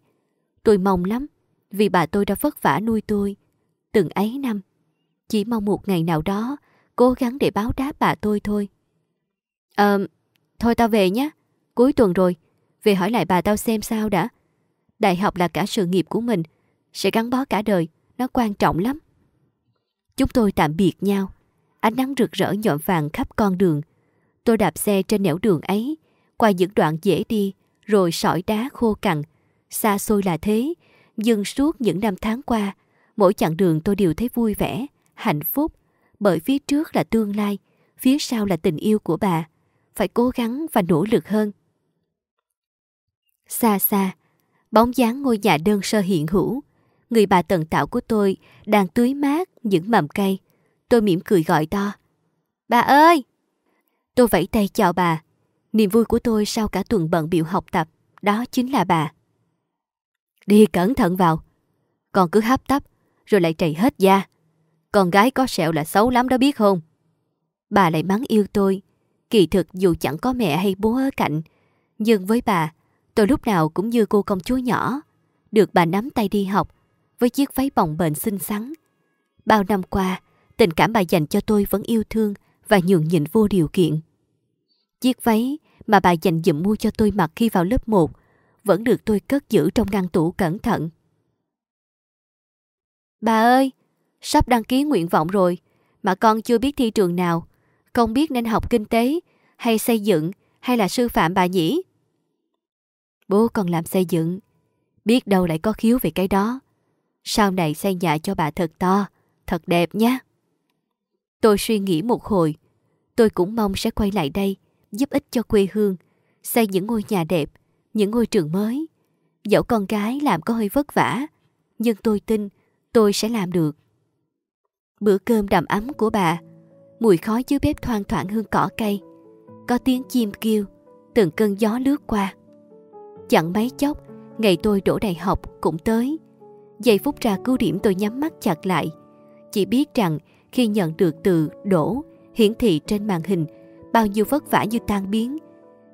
Tôi mong lắm, vì bà tôi đã vất vả nuôi tôi, từng ấy năm. Chỉ mong một ngày nào đó, cố gắng để báo đáp bà tôi thôi. Ờ, thôi tao về nhé, cuối tuần rồi, về hỏi lại bà tao xem sao đã. Đại học là cả sự nghiệp của mình, sẽ gắn bó cả đời, nó quan trọng lắm. Chúng tôi tạm biệt nhau. Ánh nắng rực rỡ nhọn vàng khắp con đường. Tôi đạp xe trên nẻo đường ấy, qua những đoạn dễ đi, rồi sỏi đá khô cằn. Xa xôi là thế, nhưng suốt những năm tháng qua, mỗi chặng đường tôi đều thấy vui vẻ, hạnh phúc, bởi phía trước là tương lai, phía sau là tình yêu của bà. Phải cố gắng và nỗ lực hơn. Xa xa, bóng dáng ngôi nhà đơn sơ hiện hữu, người bà tận tạo của tôi đang tưới mát những mầm cây. Tôi mỉm cười gọi to. Bà ơi! Tôi vẫy tay chào bà. Niềm vui của tôi sau cả tuần bận biểu học tập, đó chính là bà. Đi cẩn thận vào. Còn cứ hấp tấp, rồi lại chảy hết da. Con gái có sẹo là xấu lắm đó biết không? Bà lại mắng yêu tôi. Kỳ thực dù chẳng có mẹ hay bố ở cạnh, nhưng với bà, tôi lúc nào cũng như cô công chúa nhỏ, được bà nắm tay đi học, với chiếc váy bồng bềnh xinh xắn. Bao năm qua, tình cảm bà dành cho tôi vẫn yêu thương và nhường nhịn vô điều kiện. Chiếc váy mà bà dành dụm mua cho tôi mặc khi vào lớp 1 vẫn được tôi cất giữ trong ngăn tủ cẩn thận. Bà ơi, sắp đăng ký nguyện vọng rồi, mà con chưa biết thi trường nào, không biết nên học kinh tế, hay xây dựng, hay là sư phạm bà nhỉ? Bố con làm xây dựng, biết đâu lại có khiếu về cái đó. Sau này xây nhà cho bà thật to, thật đẹp nhé. Tôi suy nghĩ một hồi. Tôi cũng mong sẽ quay lại đây, giúp ích cho quê hương, xây những ngôi nhà đẹp, những ngôi trường mới. Dẫu con gái làm có hơi vất vả, nhưng tôi tin tôi sẽ làm được. Bữa cơm đầm ấm của bà, mùi khói dưới bếp thoang thoảng hương cỏ cây, có tiếng chim kêu, từng cơn gió lướt qua. Chẳng mấy chốc, ngày tôi đổ đại học cũng tới. Giây phút ra cứu điểm tôi nhắm mắt chặt lại. Chỉ biết rằng khi nhận được từ đổ hiển thị trên màn hình bao nhiêu vất vả như tan biến.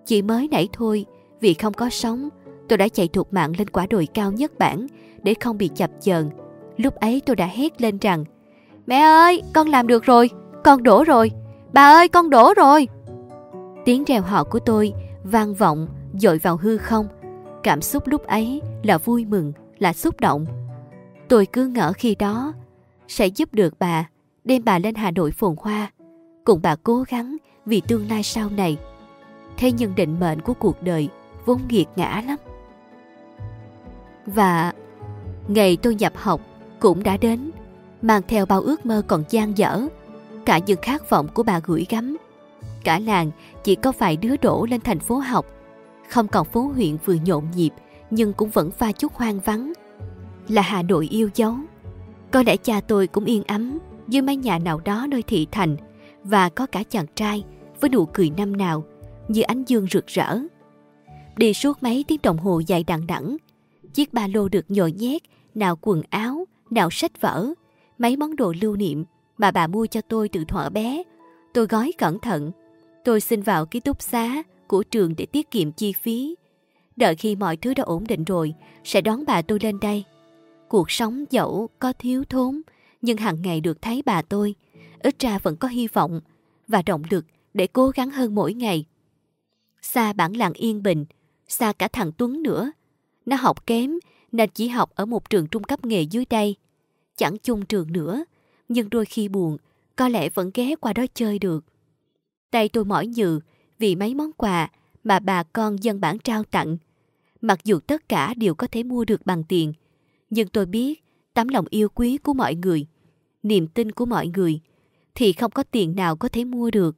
Chỉ mới nãy thôi, vì không có sóng, tôi đã chạy thuộc mạng lên quả đồi cao nhất bản để không bị chập chờn. Lúc ấy tôi đã hét lên rằng Mẹ ơi, con làm được rồi, con đổ rồi, bà ơi con đổ rồi. Tiếng reo họ của tôi vang vọng dội vào hư không. Cảm xúc lúc ấy là vui mừng, là xúc động. Tôi cứ ngỡ khi đó sẽ giúp được bà, đem bà lên Hà Nội phồn hoa, cùng bà cố gắng vì tương lai sau này. Thế nhưng định mệnh của cuộc đời vốn nghiệt ngã lắm. Và ngày tôi nhập học cũng đã đến, mang theo bao ước mơ còn gian dở, cả những khát vọng của bà gửi gắm. Cả làng chỉ có vài đứa đổ lên thành phố học, không còn phố huyện vừa nhộn nhịp nhưng cũng vẫn pha chút hoang vắng là Hà Nội yêu dấu. Có lẽ cha tôi cũng yên ấm dưới mái nhà nào đó nơi thị thành và có cả chàng trai với nụ cười năm nào như ánh dương rực rỡ. Đi suốt mấy tiếng đồng hồ dài đằng đẵng, chiếc ba lô được nhồi nhét, nào quần áo, nào sách vở, mấy món đồ lưu niệm mà bà mua cho tôi từ thuở bé. Tôi gói cẩn thận. Tôi xin vào ký túc xá của trường để tiết kiệm chi phí. Đợi khi mọi thứ đã ổn định rồi, sẽ đón bà tôi lên đây. Cuộc sống dẫu có thiếu thốn, nhưng hàng ngày được thấy bà tôi, ít ra vẫn có hy vọng và động lực để cố gắng hơn mỗi ngày. Xa bản làng yên bình, xa cả thằng Tuấn nữa. Nó học kém nên chỉ học ở một trường trung cấp nghề dưới đây. Chẳng chung trường nữa, nhưng đôi khi buồn, có lẽ vẫn ghé qua đó chơi được. Tay tôi mỏi nhừ vì mấy món quà mà bà con dân bản trao tặng. Mặc dù tất cả đều có thể mua được bằng tiền, nhưng tôi biết tấm lòng yêu quý của mọi người, niềm tin của mọi người, thì không có tiền nào có thể mua được.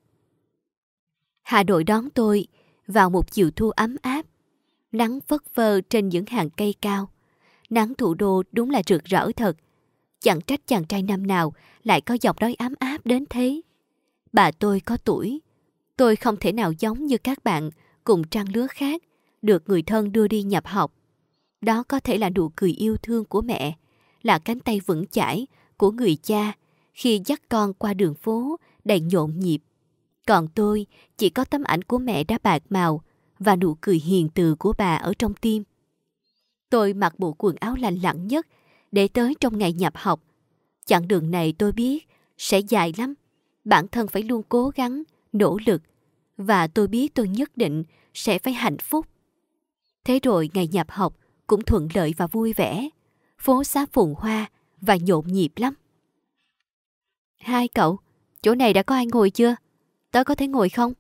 Hà Nội đón tôi vào một chiều thu ấm áp, nắng phất phơ trên những hàng cây cao. Nắng thủ đô đúng là rực rỡ thật. Chẳng trách chàng trai năm nào lại có giọng nói ấm áp đến thế. Bà tôi có tuổi. Tôi không thể nào giống như các bạn cùng trang lứa khác, được người thân đưa đi nhập học. Đó có thể là nụ cười yêu thương của mẹ, là cánh tay vững chãi của người cha khi dắt con qua đường phố đầy nhộn nhịp. Còn tôi chỉ có tấm ảnh của mẹ đã bạc màu và nụ cười hiền từ của bà ở trong tim. Tôi mặc bộ quần áo lành lặn nhất để tới trong ngày nhập học. Chặng đường này tôi biết sẽ dài lắm. Bản thân phải luôn cố gắng, nỗ lực. Và tôi biết tôi nhất định sẽ phải hạnh phúc. Thế rồi ngày nhập học cũng thuận lợi và vui vẻ. Phố xá phồn hoa và nhộn nhịp lắm. Hai cậu, chỗ này đã có ai ngồi chưa? Tớ có thể ngồi không?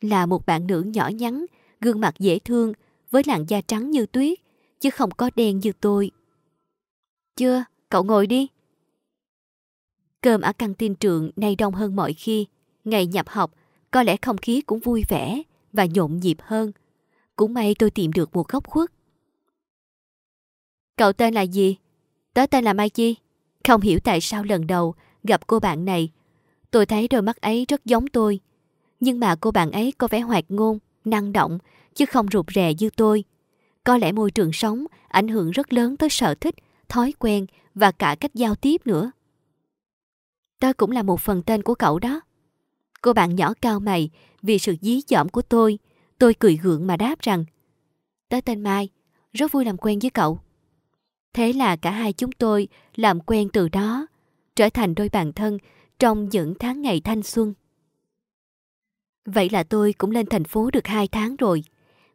Là một bạn nữ nhỏ nhắn, gương mặt dễ thương, với làn da trắng như tuyết, chứ không có đen như tôi. Chưa, cậu ngồi đi. Cơm ở căng tin trường nay đông hơn mọi khi. Ngày nhập học, có lẽ không khí cũng vui vẻ và nhộn nhịp hơn. Cũng may tôi tìm được một góc khuất. Cậu tên là gì? Tớ tên là Mai Chi. Không hiểu tại sao lần đầu gặp cô bạn này. Tôi thấy đôi mắt ấy rất giống tôi. Nhưng mà cô bạn ấy có vẻ hoạt ngôn, năng động, chứ không rụt rè như tôi. Có lẽ môi trường sống ảnh hưởng rất lớn tới sở thích, thói quen và cả cách giao tiếp nữa. Tớ cũng là một phần tên của cậu đó. Cô bạn nhỏ cao mày vì sự dí dỏm của tôi. Tôi cười gượng mà đáp rằng Tớ tên Mai, rất vui làm quen với cậu. Thế là cả hai chúng tôi làm quen từ đó, trở thành đôi bạn thân trong những tháng ngày thanh xuân. Vậy là tôi cũng lên thành phố được hai tháng rồi.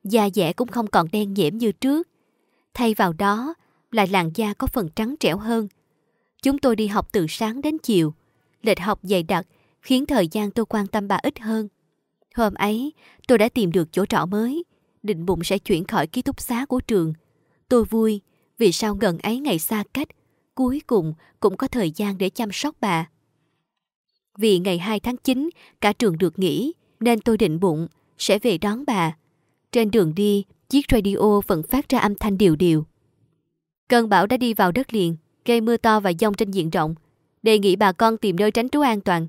Da dẻ cũng không còn đen nhiễm như trước. Thay vào đó là làn da có phần trắng trẻo hơn. Chúng tôi đi học từ sáng đến chiều. Lịch học dày đặc khiến thời gian tôi quan tâm bà ít hơn. Hôm ấy, tôi đã tìm được chỗ trọ mới, định bụng sẽ chuyển khỏi ký túc xá của trường. Tôi vui vì sao gần ấy ngày xa cách, cuối cùng cũng có thời gian để chăm sóc bà. Vì ngày 2 tháng 9, cả trường được nghỉ, nên tôi định bụng sẽ về đón bà. Trên đường đi, chiếc radio vẫn phát ra âm thanh điều điều. Cơn bão đã đi vào đất liền, gây mưa to và dông trên diện rộng. Đề nghị bà con tìm nơi tránh trú an toàn.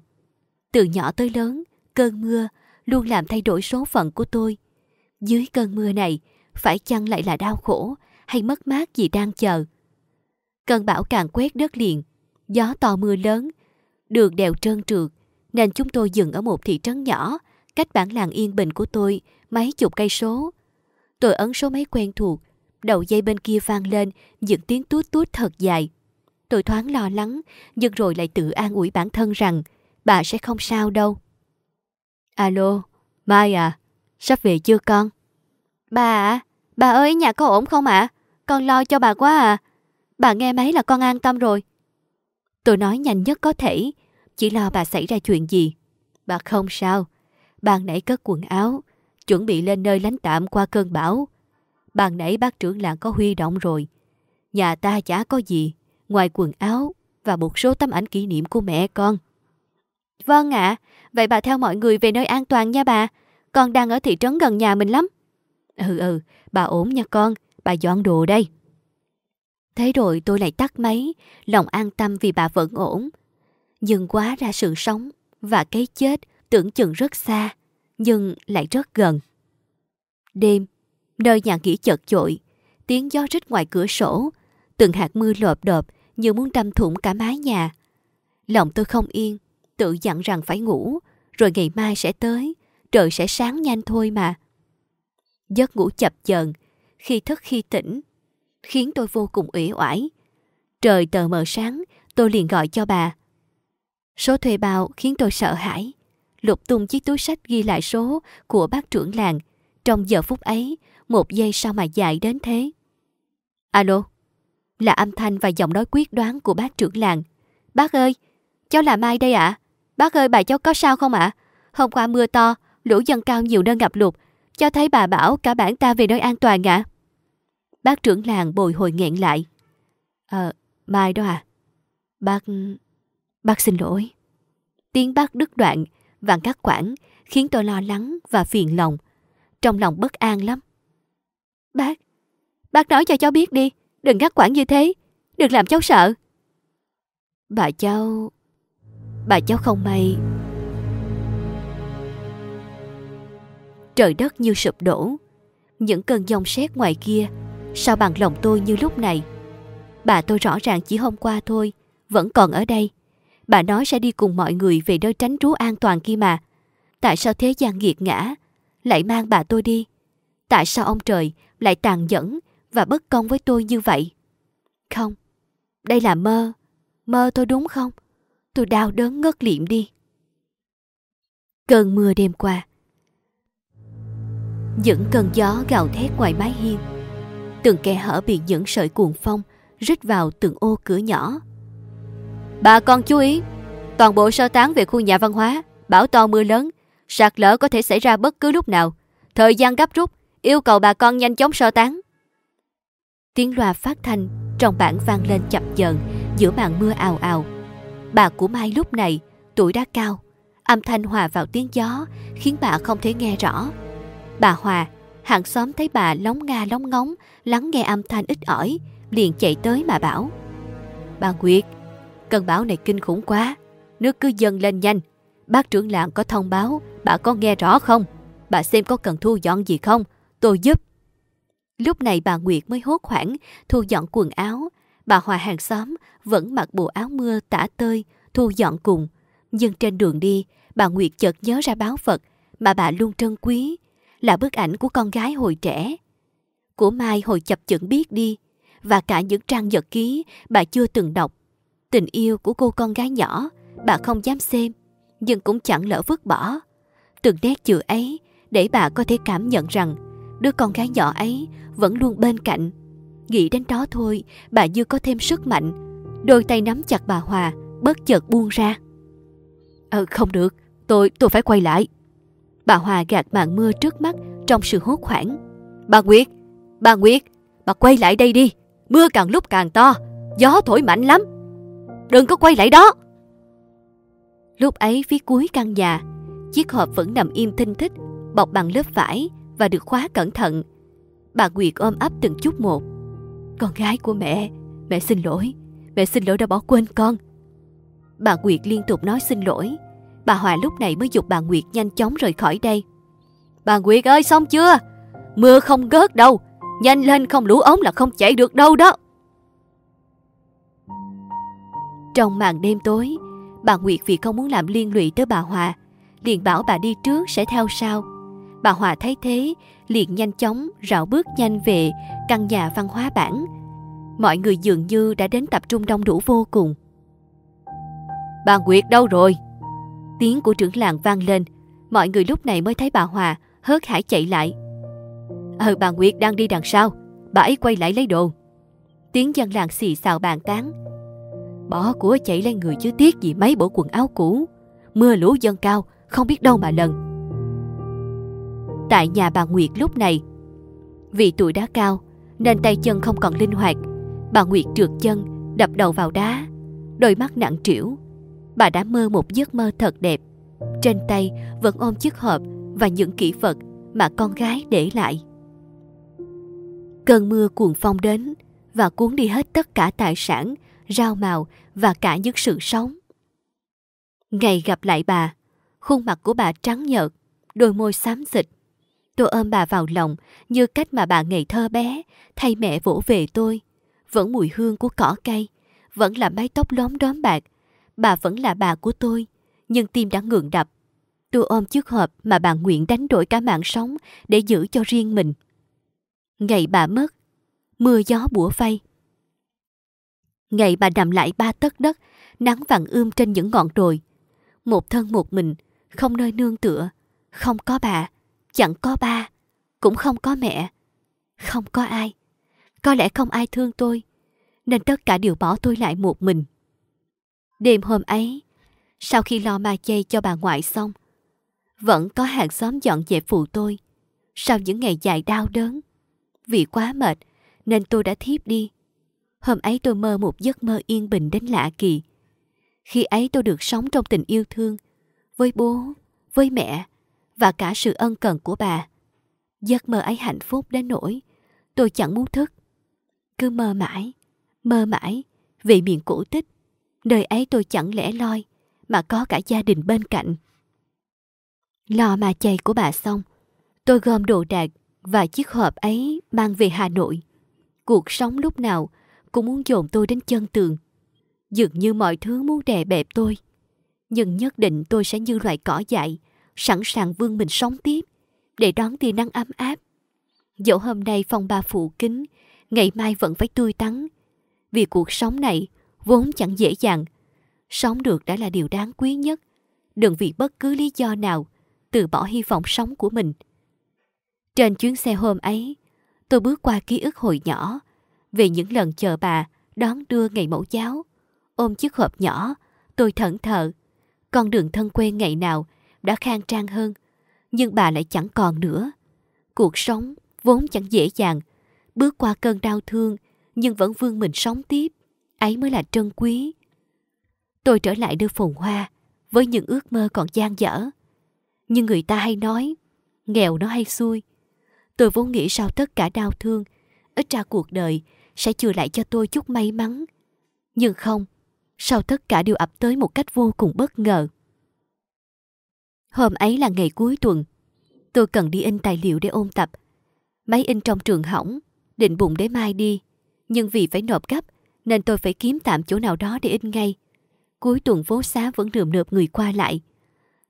Từ nhỏ tới lớn, cơn mưa luôn làm thay đổi số phận của tôi. Dưới cơn mưa này, phải chăng lại là đau khổ hay mất mát gì đang chờ? Cơn bão càng quét đất liền, gió to mưa lớn, đường đèo trơn trượt, nên chúng tôi dừng ở một thị trấn nhỏ, cách bản làng yên bình của tôi mấy chục cây số. Tôi ấn số máy quen thuộc, đầu dây bên kia vang lên những tiếng tút tút thật dài. Tôi thoáng lo lắng, nhưng rồi lại tự an ủi bản thân rằng bà sẽ không sao đâu. Alo, Mai à, sắp về chưa con? Bà à, bà ơi nhà có ổn không ạ? À? Con lo cho bà quá à. Bà nghe máy là con an tâm rồi. Tôi nói nhanh nhất có thể, chỉ lo bà xảy ra chuyện gì. Bà không sao. Ban nãy cất quần áo, chuẩn bị lên nơi lánh tạm qua cơn bão bàn nãy bác trưởng làng có huy động rồi. Nhà ta chả có gì, ngoài quần áo và một số tấm ảnh kỷ niệm của mẹ con. Vâng ạ, à, vậy bà theo mọi người về nơi an toàn nha bà. Con đang ở thị trấn gần nhà mình lắm. Ừ ừ, bà ổn nha con, bà dọn đồ đây. Thế rồi tôi lại tắt máy, lòng an tâm vì bà vẫn ổn. Nhưng quá ra sự sống và cái chết tưởng chừng rất xa, nhưng lại rất gần. Đêm, nơi nhà nghỉ chật chội, tiếng gió rít ngoài cửa sổ, từng hạt mưa lộp độp như muốn đâm thủng cả mái nhà. Lòng tôi không yên, tự dặn rằng phải ngủ, rồi ngày mai sẽ tới, trời sẽ sáng nhanh thôi mà. Giấc ngủ chập chờn, khi thức khi tỉnh, khiến tôi vô cùng uể oải. Trời tờ mờ sáng, tôi liền gọi cho bà. Số thuê bao khiến tôi sợ hãi. Lục tung chiếc túi sách ghi lại số của bác trưởng làng. Trong giờ phút ấy, một giây sau mà dài đến thế. Alo, là âm thanh và giọng nói quyết đoán của bác trưởng làng. Bác ơi, cháu là Mai đây ạ. À? Bác ơi, bà cháu có sao không ạ? À? Hôm qua mưa to, lũ dâng cao nhiều nơi ngập lụt. Cháu thấy bà bảo cả bản ta về nơi an toàn ạ. À? Bác trưởng làng bồi hồi nghẹn lại. Ờ, Mai đó à? Bác... Bác xin lỗi. Tiếng bác đứt đoạn vặn cắt quãng khiến tôi lo lắng và phiền lòng. Trong lòng bất an lắm. Bác, bác nói cho cháu biết đi. Đừng gắt quãng như thế. Đừng làm cháu sợ. Bà cháu... Bà cháu không may... Trời đất như sụp đổ. Những cơn giông sét ngoài kia sao bằng lòng tôi như lúc này. Bà tôi rõ ràng chỉ hôm qua thôi, vẫn còn ở đây. Bà nói sẽ đi cùng mọi người về nơi tránh trú an toàn kia mà. Tại sao thế gian nghiệt ngã, lại mang bà tôi đi? Tại sao ông trời lại tàn nhẫn và bất công với tôi như vậy? Không, đây là mơ. Mơ tôi đúng không? Tôi đau đớn ngất liệm đi. Cơn mưa đêm qua Những cơn gió gào thét ngoài mái hiên Từng kẻ hở bị những sợi cuồng phong Rít vào từng ô cửa nhỏ Bà con chú ý Toàn bộ sơ tán về khu nhà văn hóa Bão to mưa lớn Sạt lở có thể xảy ra bất cứ lúc nào Thời gian gấp rút Yêu cầu bà con nhanh chóng sơ tán. Tiếng loa phát thanh Trong bản vang lên chập chờn Giữa màn mưa ào ào. Bà của Mai lúc này Tuổi đã cao, Âm thanh hòa vào tiếng gió Khiến bà không thể nghe rõ. Bà Hòa, Hàng xóm thấy bà lóng nga lóng ngóng, Lắng nghe âm thanh ít ỏi, Liền chạy tới mà bảo, Bà Nguyệt, Cơn bão này kinh khủng quá, Nước cứ dâng lên nhanh. Bác trưởng làng có thông báo, Bà có nghe rõ không? Bà xem có cần thu dọn gì không? Tôi giúp. Lúc này bà Nguyệt mới hốt hoảng, Thu dọn quần áo. Bà Hòa hàng xóm vẫn mặc bộ áo mưa tả tơi, Thu dọn cùng. Nhưng trên đường đi, Bà Nguyệt chợt nhớ ra báo Phật Mà bà luôn trân quý, Là bức ảnh của con gái hồi trẻ. Của Mai hồi chập chững biết đi, Và cả những trang nhật ký Bà chưa từng đọc. Tình yêu của cô con gái nhỏ, Bà không dám xem, Nhưng cũng chẳng lỡ vứt bỏ. Từng nét chữ ấy Để bà có thể cảm nhận rằng Đứa con gái nhỏ ấy vẫn luôn bên cạnh. Nghĩ đến đó thôi, Bà như có thêm sức mạnh. Đôi tay nắm chặt bà Hòa, Bất chợt buông ra. Ờ không được, Tôi tôi phải quay lại. Bà Hòa gạt màn mưa trước mắt Trong sự hốt hoảng. Bà Nguyệt Bà Nguyệt, Bà quay lại đây đi, Mưa càng lúc càng to, Gió thổi mạnh lắm. Đừng có quay lại đó. Lúc ấy phía cuối căn nhà, Chiếc hộp vẫn nằm im thinh thích Bọc bằng lớp vải và được khóa cẩn thận. Bà Nguyệt ôm ấp từng chút một. Con gái của mẹ Mẹ xin lỗi, Mẹ xin lỗi đã bỏ quên con. Bà Nguyệt liên tục nói xin lỗi. Bà Hòa lúc này mới dục bà Nguyệt nhanh chóng rời khỏi đây. Bà Nguyệt ơi, xong chưa? Mưa không gớt đâu, Nhanh lên không lũ ống là không chạy được đâu đó. Trong màn đêm tối, Bà Nguyệt vì không muốn làm liên lụy tới bà Hòa, liền bảo bà đi trước sẽ theo sau bà Hòa thấy thế, liền nhanh chóng rảo bước nhanh về căn nhà văn hóa bản. Mọi người dường như đã đến tập trung đông đủ vô cùng. Bà Nguyệt đâu rồi? Tiếng của trưởng làng vang lên. Mọi người lúc này mới thấy bà Hòa hớt hải chạy lại. Ờ bà Nguyệt đang đi đằng sau, bà ấy quay lại lấy đồ. Tiếng dân làng xì xào bàn tán. Bỏ của chạy lên người chứ tiếc gì mấy bộ quần áo cũ. Mưa lũ dâng cao, không biết đâu mà lần tại nhà bà nguyệt lúc này. Vì tuổi đã cao, nên tay chân không còn linh hoạt, bà nguyệt trượt chân, đập đầu vào đá, đôi mắt nặng trĩu. Bà đã mơ một giấc mơ thật đẹp. Trên tay vẫn ôm chiếc hộp và những kỷ vật mà con gái để lại. Cơn mưa cuồng phong đến và cuốn đi hết tất cả tài sản, rau màu và cả những sự sống. Ngày gặp lại bà, khuôn mặt của bà trắng nhợt, đôi môi xám xịt tôi ôm bà vào lòng, như cách mà bà ngày thơ bé. Thay mẹ vỗ về tôi. Vẫn mùi hương của cỏ cây. Vẫn là mái tóc lóm đóm bạc. Bà vẫn là bà của tôi. Nhưng tim đã ngượng đập. Tôi ôm chiếc hộp mà bà nguyện đánh đổi cả mạng sống để giữ cho riêng mình. Ngày bà mất, mưa gió bủa vây ngày bà nằm lại ba tấc đất, nắng vàng ươm trên những ngọn đồi. Một thân một mình, không nơi nương tựa, không có bà chẳng có ba, cũng không có mẹ, không có ai. Có lẽ không ai thương tôi, nên tất cả đều bỏ tôi lại một mình. Đêm hôm ấy, sau khi lo ma chay cho bà ngoại xong, vẫn có hàng xóm dọn dẹp phụ tôi sau những ngày dài đau đớn. Vì quá mệt, nên tôi đã thiếp đi. Hôm ấy tôi mơ một giấc mơ yên bình đến lạ kỳ. Khi ấy tôi được sống trong tình yêu thương với bố, với mẹ và cả sự ân cần của bà giấc mơ ấy hạnh phúc đến nỗi tôi chẳng muốn thức cứ mơ mãi mơ mãi vì miền cổ tích nơi ấy tôi chẳng lẽ loi mà có cả gia đình bên cạnh lo mà chay của bà xong tôi gom đồ đạc và chiếc hộp ấy mang về hà nội Cuộc sống lúc nào cũng muốn dồn tôi đến chân tường. Dường như mọi thứ muốn đè bẹp tôi. Nhưng nhất định tôi sẽ như loại cỏ dại, sẵn sàng vươn mình sống tiếp, để đón tia nắng ấm áp. Dẫu hôm nay phong ba phụ kính, ngày mai vẫn phải tươi tắn. Vì cuộc sống này vốn chẳng dễ dàng. Sống được đã là điều đáng quý nhất. Đừng vì bất cứ lý do nào từ bỏ hy vọng sống của mình. Trên chuyến xe hôm ấy, tôi bước qua ký ức hồi nhỏ về những lần chờ bà đón đưa ngày mẫu giáo. Ôm chiếc hộp nhỏ, tôi thẫn thờ. Con đường thân quen ngày nào đã khang trang hơn, nhưng bà lại chẳng còn nữa. Cuộc sống vốn chẳng dễ dàng, bước qua cơn đau thương nhưng vẫn vươn mình sống tiếp, ấy mới là trân quý. Tôi trở lại đưa phồn hoa với những ước mơ còn gian dở. Nhưng người ta hay nói, nghèo nó hay xui. Tôi vốn nghĩ sau tất cả đau thương, ít ra cuộc đời sẽ chừa lại cho tôi chút may mắn. Nhưng không, sau tất cả đều ập tới một cách vô cùng bất ngờ. Hôm ấy là ngày cuối tuần. Tôi cần đi in tài liệu để ôn tập. Máy in trong trường hỏng, định bụng để mai đi. Nhưng vì phải nộp gấp, nên tôi phải kiếm tạm chỗ nào đó để in ngay. Cuối tuần phố xá vẫn rườm rượp người qua lại.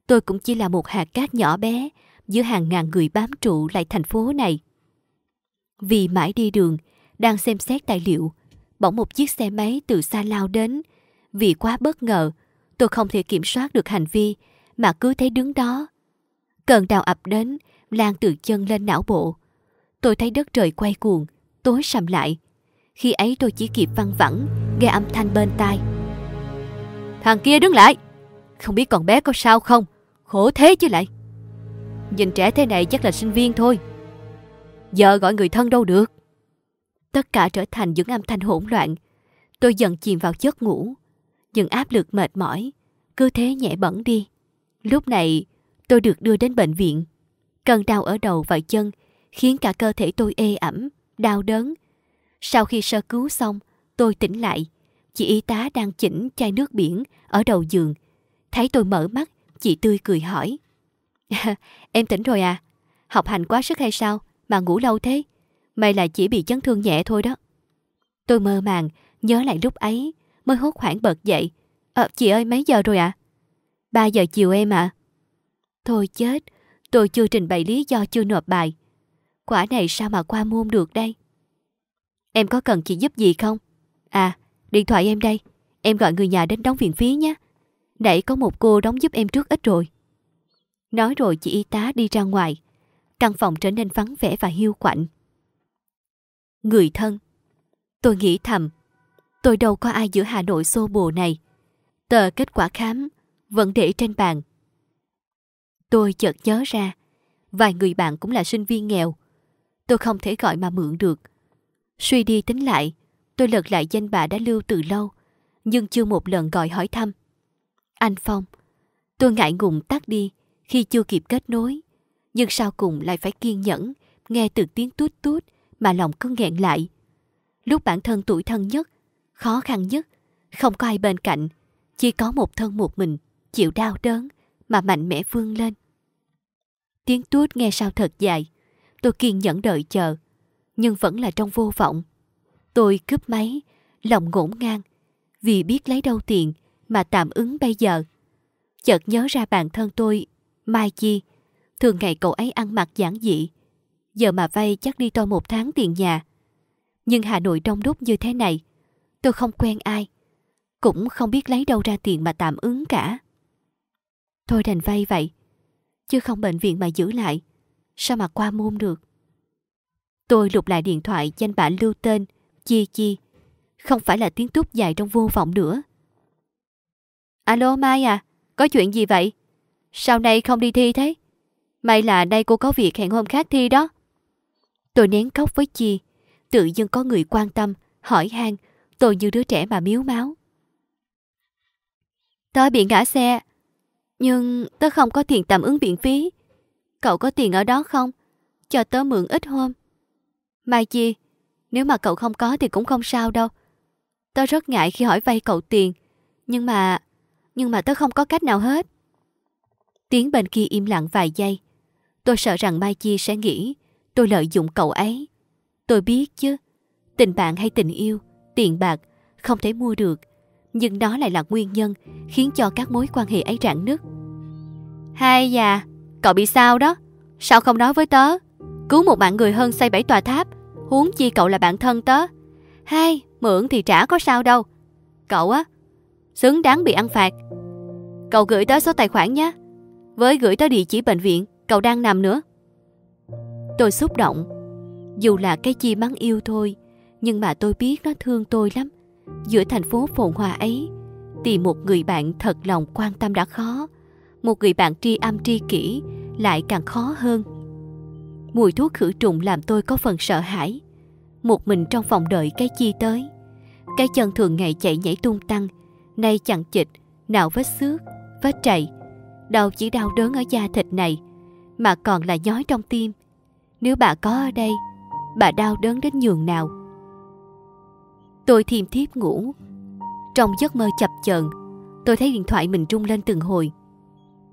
Tôi cũng chỉ là một hạt cát nhỏ bé giữa hàng ngàn người bám trụ lại thành phố này. Vì mãi đi đường, đang xem xét tài liệu, bỗng một chiếc xe máy từ xa lao đến. Vì quá bất ngờ, tôi không thể kiểm soát được hành vi mà cứ thấy đứng đó. Cơn đau ập đến, lan từ chân lên não bộ. Tôi thấy đất trời quay cuồng, tối sầm lại. Khi ấy tôi chỉ kịp văng vẳng, nghe âm thanh bên tai. Thằng kia đứng lại! Không biết con bé có sao không? Khổ thế chứ lại! Nhìn trẻ thế này chắc là sinh viên thôi. Giờ gọi người thân đâu được. Tất cả trở thành những âm thanh hỗn loạn. Tôi dần chìm vào giấc ngủ. Những áp lực mệt mỏi, cứ thế nhẹ bẩn đi. Lúc này, tôi được đưa đến bệnh viện. Cơn đau ở đầu và chân khiến cả cơ thể tôi ê ẩm, đau đớn. Sau khi sơ cứu xong, tôi tỉnh lại. Chị y tá đang chỉnh chai nước biển ở đầu giường. Thấy tôi mở mắt, chị tươi cười hỏi. em tỉnh rồi à? Học hành quá sức hay sao mà ngủ lâu thế? May là chỉ bị chấn thương nhẹ thôi đó. Tôi mơ màng, nhớ lại lúc ấy, mới hốt hoảng bật dậy. Ờ, chị ơi mấy giờ rồi ạ? À? 3 giờ chiều em ạ. À? Thôi chết, tôi chưa trình bày lý do chưa nộp bài. Quả này sao mà qua môn được đây? Em có cần chị giúp gì không? À, điện thoại em đây. Em gọi người nhà đến đóng viện phí nhé. Nãy có một cô đóng giúp em trước ít rồi. Nói rồi chị y tá đi ra ngoài. Căn phòng trở nên vắng vẻ và hiu quạnh. Người thân. Tôi nghĩ thầm. Tôi đâu có ai giữa Hà Nội xô bồ này. Tờ kết quả khám vẫn để trên bàn. Tôi chợt nhớ ra, vài người bạn cũng là sinh viên nghèo. Tôi không thể gọi mà mượn được. Suy đi tính lại, tôi lật lại danh bà đã lưu từ lâu, nhưng chưa một lần gọi hỏi thăm. Anh Phong, tôi ngại ngùng tắt đi khi chưa kịp kết nối, nhưng sau cùng lại phải kiên nhẫn, nghe từ tiếng tút tút mà lòng cứ nghẹn lại. Lúc bản thân tuổi thân nhất, khó khăn nhất, không có ai bên cạnh, chỉ có một thân một mình chịu đau đớn mà mạnh mẽ vươn lên. Tiếng tuốt nghe sao thật dài, tôi kiên nhẫn đợi chờ, nhưng vẫn là trong vô vọng. Tôi cướp máy, lòng ngổn ngang, vì biết lấy đâu tiền mà tạm ứng bây giờ. Chợt nhớ ra bản thân tôi, Mai Chi, thường ngày cậu ấy ăn mặc giản dị, giờ mà vay chắc đi to một tháng tiền nhà. Nhưng Hà Nội đông đúc như thế này, tôi không quen ai, cũng không biết lấy đâu ra tiền mà tạm ứng cả. Thôi đành vay vậy. Chứ không bệnh viện mà giữ lại. Sao mà qua môn được? Tôi lục lại điện thoại danh bạ lưu tên, Chi Chi. Không phải là tiếng túc dài trong vô vọng nữa. Alo Mai à, có chuyện gì vậy? Sao nay không đi thi thế? May là đây cô có việc hẹn hôm khác thi đó. Tôi nén khóc với Chi. Tự dưng có người quan tâm, hỏi han. Tôi như đứa trẻ mà miếu máu. Tôi bị ngã xe, nhưng tớ không có tiền tạm ứng viện phí. Cậu có tiền ở đó không? Cho tớ mượn ít hôm. Mai Chi, nếu mà cậu không có thì cũng không sao đâu. Tớ rất ngại khi hỏi vay cậu tiền. Nhưng mà... Nhưng mà tớ không có cách nào hết. Tiếng bên kia im lặng vài giây. Tôi sợ rằng Mai Chi sẽ nghĩ tôi lợi dụng cậu ấy. Tôi biết chứ. Tình bạn hay tình yêu, tiền bạc không thể mua được, nhưng đó lại là nguyên nhân khiến cho các mối quan hệ ấy rạn nứt. Hai già, cậu bị sao đó? Sao không nói với tớ? Cứu một mạng người hơn xây bảy tòa tháp, huống chi cậu là bạn thân tớ. Hai, mượn thì trả có sao đâu. Cậu á, xứng đáng bị ăn phạt. Cậu gửi tớ số tài khoản nhé. Với gửi tớ địa chỉ bệnh viện, cậu đang nằm nữa. Tôi xúc động. Dù là cái chi mắng yêu thôi, nhưng mà tôi biết nó thương tôi lắm. Giữa thành phố phồn hoa ấy, tìm một người bạn thật lòng quan tâm đã khó. Một người bạn tri âm tri kỷ lại càng khó hơn. Mùi thuốc khử trùng làm tôi có phần sợ hãi. Một mình trong phòng đợi cái chi tới. Cái chân thường ngày chạy nhảy tung tăng, nay chằng chịch, nào vết xước, vết chảy. đau chỉ đau đớn ở da thịt này, mà còn là nhói trong tim. Nếu bà có ở đây, bà đau đớn đến nhường nào. Tôi thiêm thiếp ngủ. Trong giấc mơ chập chờn, tôi thấy điện thoại mình rung lên từng hồi.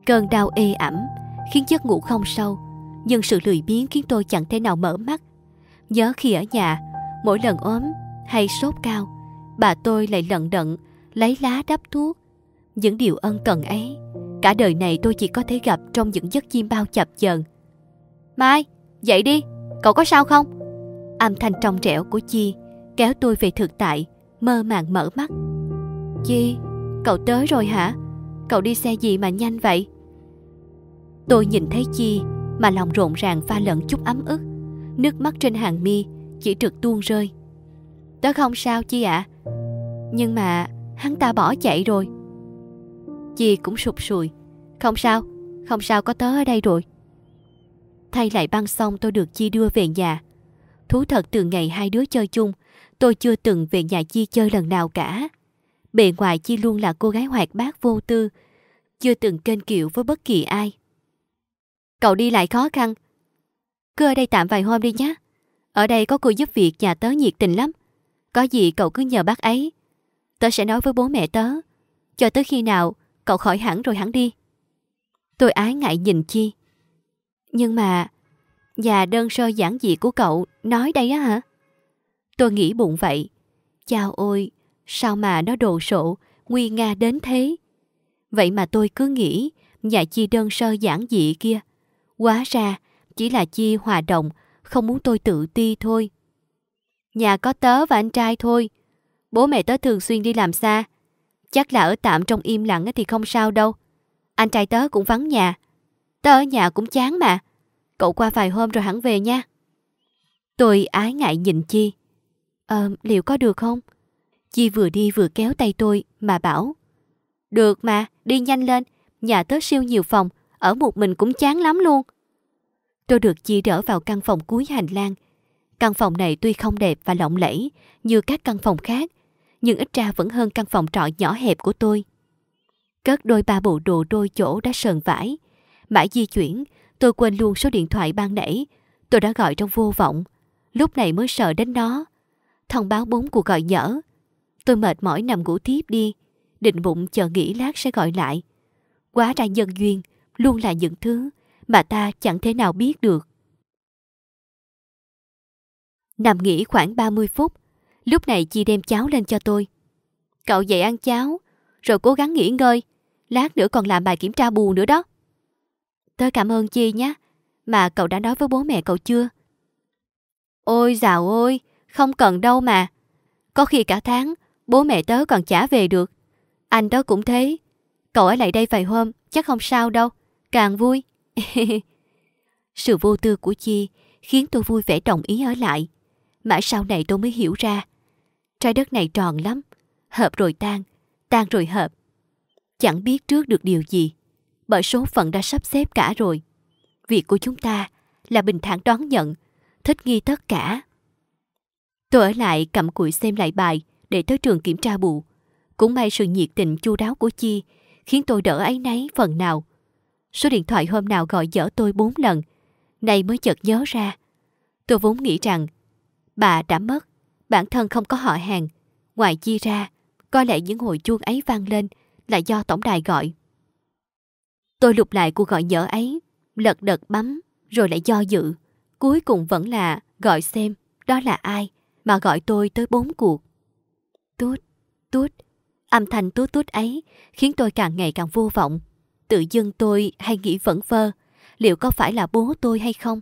Cơn đau ê ẩm khiến giấc ngủ không sâu, nhưng sự lười biếng khiến tôi chẳng thể nào mở mắt. Nhớ khi ở nhà, mỗi lần ốm hay sốt cao, bà tôi lại lận đận lấy lá đắp thuốc. Những điều ân cần ấy, cả đời này tôi chỉ có thể gặp trong những giấc chim bao chập chờn. Mai, dậy đi, cậu có sao không? Âm thanh trong trẻo của Chi kéo tôi về thực tại, mơ màng mở mắt. Chi, cậu tới rồi hả? Cậu đi xe gì mà nhanh vậy? Tôi nhìn thấy Chi mà lòng rộn ràng pha lẫn chút ấm ức. Nước mắt trên hàng mi chỉ trượt tuôn rơi. Tớ không sao Chi ạ. À? Nhưng mà hắn ta bỏ chạy rồi. Chi cũng sụp sùi. Không sao, không sao có tớ ở đây rồi. Thay lại băng xong tôi được Chi đưa về nhà. Thú thật từ ngày hai đứa chơi chung, tôi chưa từng về nhà Chi chơi lần nào cả. Bề ngoài Chi luôn là cô gái hoạt bát vô tư, chưa từng kênh kiệu với bất kỳ ai. Cậu đi lại khó khăn. Cứ ở đây tạm vài hôm đi nhé. Ở đây có cô giúp việc nhà tớ nhiệt tình lắm. Có gì cậu cứ nhờ bác ấy. Tớ sẽ nói với bố mẹ tớ. Cho tới khi nào cậu khỏi hẳn rồi hẳn đi. Tôi ái ngại nhìn Chi. Nhưng mà Nhà đơn sơ giản dị của cậu nói đây á hả? Tôi nghĩ bụng vậy. Chào ôi, sao mà nó đồ sộ, nguy nga đến thế? Vậy mà tôi cứ nghĩ nhà chi đơn sơ giản dị kia. Quá ra chỉ là chi hòa đồng, không muốn tôi tự ti thôi. Nhà có tớ và anh trai thôi. Bố mẹ tớ thường xuyên đi làm xa. Chắc là ở tạm trong im lặng thì không sao đâu. Anh trai tớ cũng vắng nhà. Tớ ở nhà cũng chán mà. Cậu qua vài hôm rồi hẳn về nha. Tôi ái ngại nhìn Chi. Ờ, liệu có được không? Chi vừa đi vừa kéo tay tôi mà bảo. Được mà, đi nhanh lên. Nhà tớ siêu nhiều phòng, ở một mình cũng chán lắm luôn. Tôi được Chi đỡ vào căn phòng cuối hành lang. Căn phòng này tuy không đẹp và lộng lẫy như các căn phòng khác, nhưng ít ra vẫn hơn căn phòng trọ nhỏ hẹp của tôi. Cất đôi ba bộ đồ đôi chỗ đã sờn vải. Mãi di chuyển, Tôi quên luôn số điện thoại ban nãy. Tôi đã gọi trong vô vọng. Lúc này mới sợ đến nó. Thông báo bốn cuộc gọi nhỡ. Tôi mệt mỏi nằm ngủ tiếp đi. Định bụng chờ nghỉ lát sẽ gọi lại. Quá ra nhân duyên luôn là những thứ mà ta chẳng thể nào biết được. Nằm nghỉ khoảng 30 phút. Lúc này Chi đem cháo lên cho tôi. Cậu dậy ăn cháo, rồi cố gắng nghỉ ngơi. Lát nữa còn làm bài kiểm tra bù nữa đó. Tớ cảm ơn Chi nhé. Mà cậu đã nói với bố mẹ cậu chưa? Ôi dào ôi, không cần đâu mà. Có khi cả tháng, bố mẹ tớ còn trả về được. Anh tớ cũng thế. Cậu ở lại đây vài hôm, chắc không sao đâu. Càng vui. Sự vô tư của Chi khiến tôi vui vẻ đồng ý ở lại. Mãi sau này tôi mới hiểu ra. Trái đất này tròn lắm. Hợp rồi tan, tan rồi hợp. Chẳng biết trước được điều gì bởi số phận đã sắp xếp cả rồi. Việc của chúng ta là bình thản đón nhận, thích nghi tất cả. Tôi ở lại cầm cụi xem lại bài để tới trường kiểm tra bù. Cũng may sự nhiệt tình chu đáo của Chi khiến tôi đỡ ấy nấy phần nào. Số điện thoại hôm nào gọi dở tôi bốn lần, nay mới chợt nhớ ra. Tôi vốn nghĩ rằng bà đã mất, bản thân không có họ hàng. Ngoài Chi ra, có lẽ những hồi chuông ấy vang lên là do tổng đài gọi. Tôi lục lại cuộc gọi nhỡ ấy, lật đật bấm, rồi lại do dự. Cuối cùng vẫn là gọi xem đó là ai, mà gọi tôi tới bốn cuộc. Tút, tút, âm thanh tút tút ấy khiến tôi càng ngày càng vô vọng. Tự dưng tôi hay nghĩ vẩn vơ, liệu có phải là bố tôi hay không?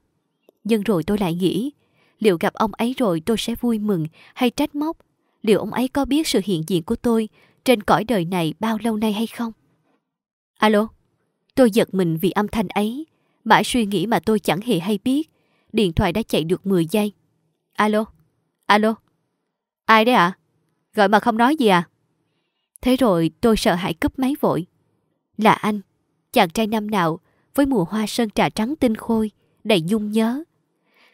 Nhưng rồi tôi lại nghĩ, liệu gặp ông ấy rồi tôi sẽ vui mừng hay trách móc? Liệu ông ấy có biết sự hiện diện của tôi trên cõi đời này bao lâu nay hay không? Alo? Tôi giật mình vì âm thanh ấy. Mãi suy nghĩ mà tôi chẳng hề hay biết. Điện thoại đã chạy được 10 giây. Alo? Alo? Ai đấy ạ? À? Gọi mà không nói gì à? Thế rồi tôi sợ hãi cúp máy vội. Là anh, chàng trai năm nào với mùa hoa sơn trà trắng tinh khôi, đầy dung nhớ.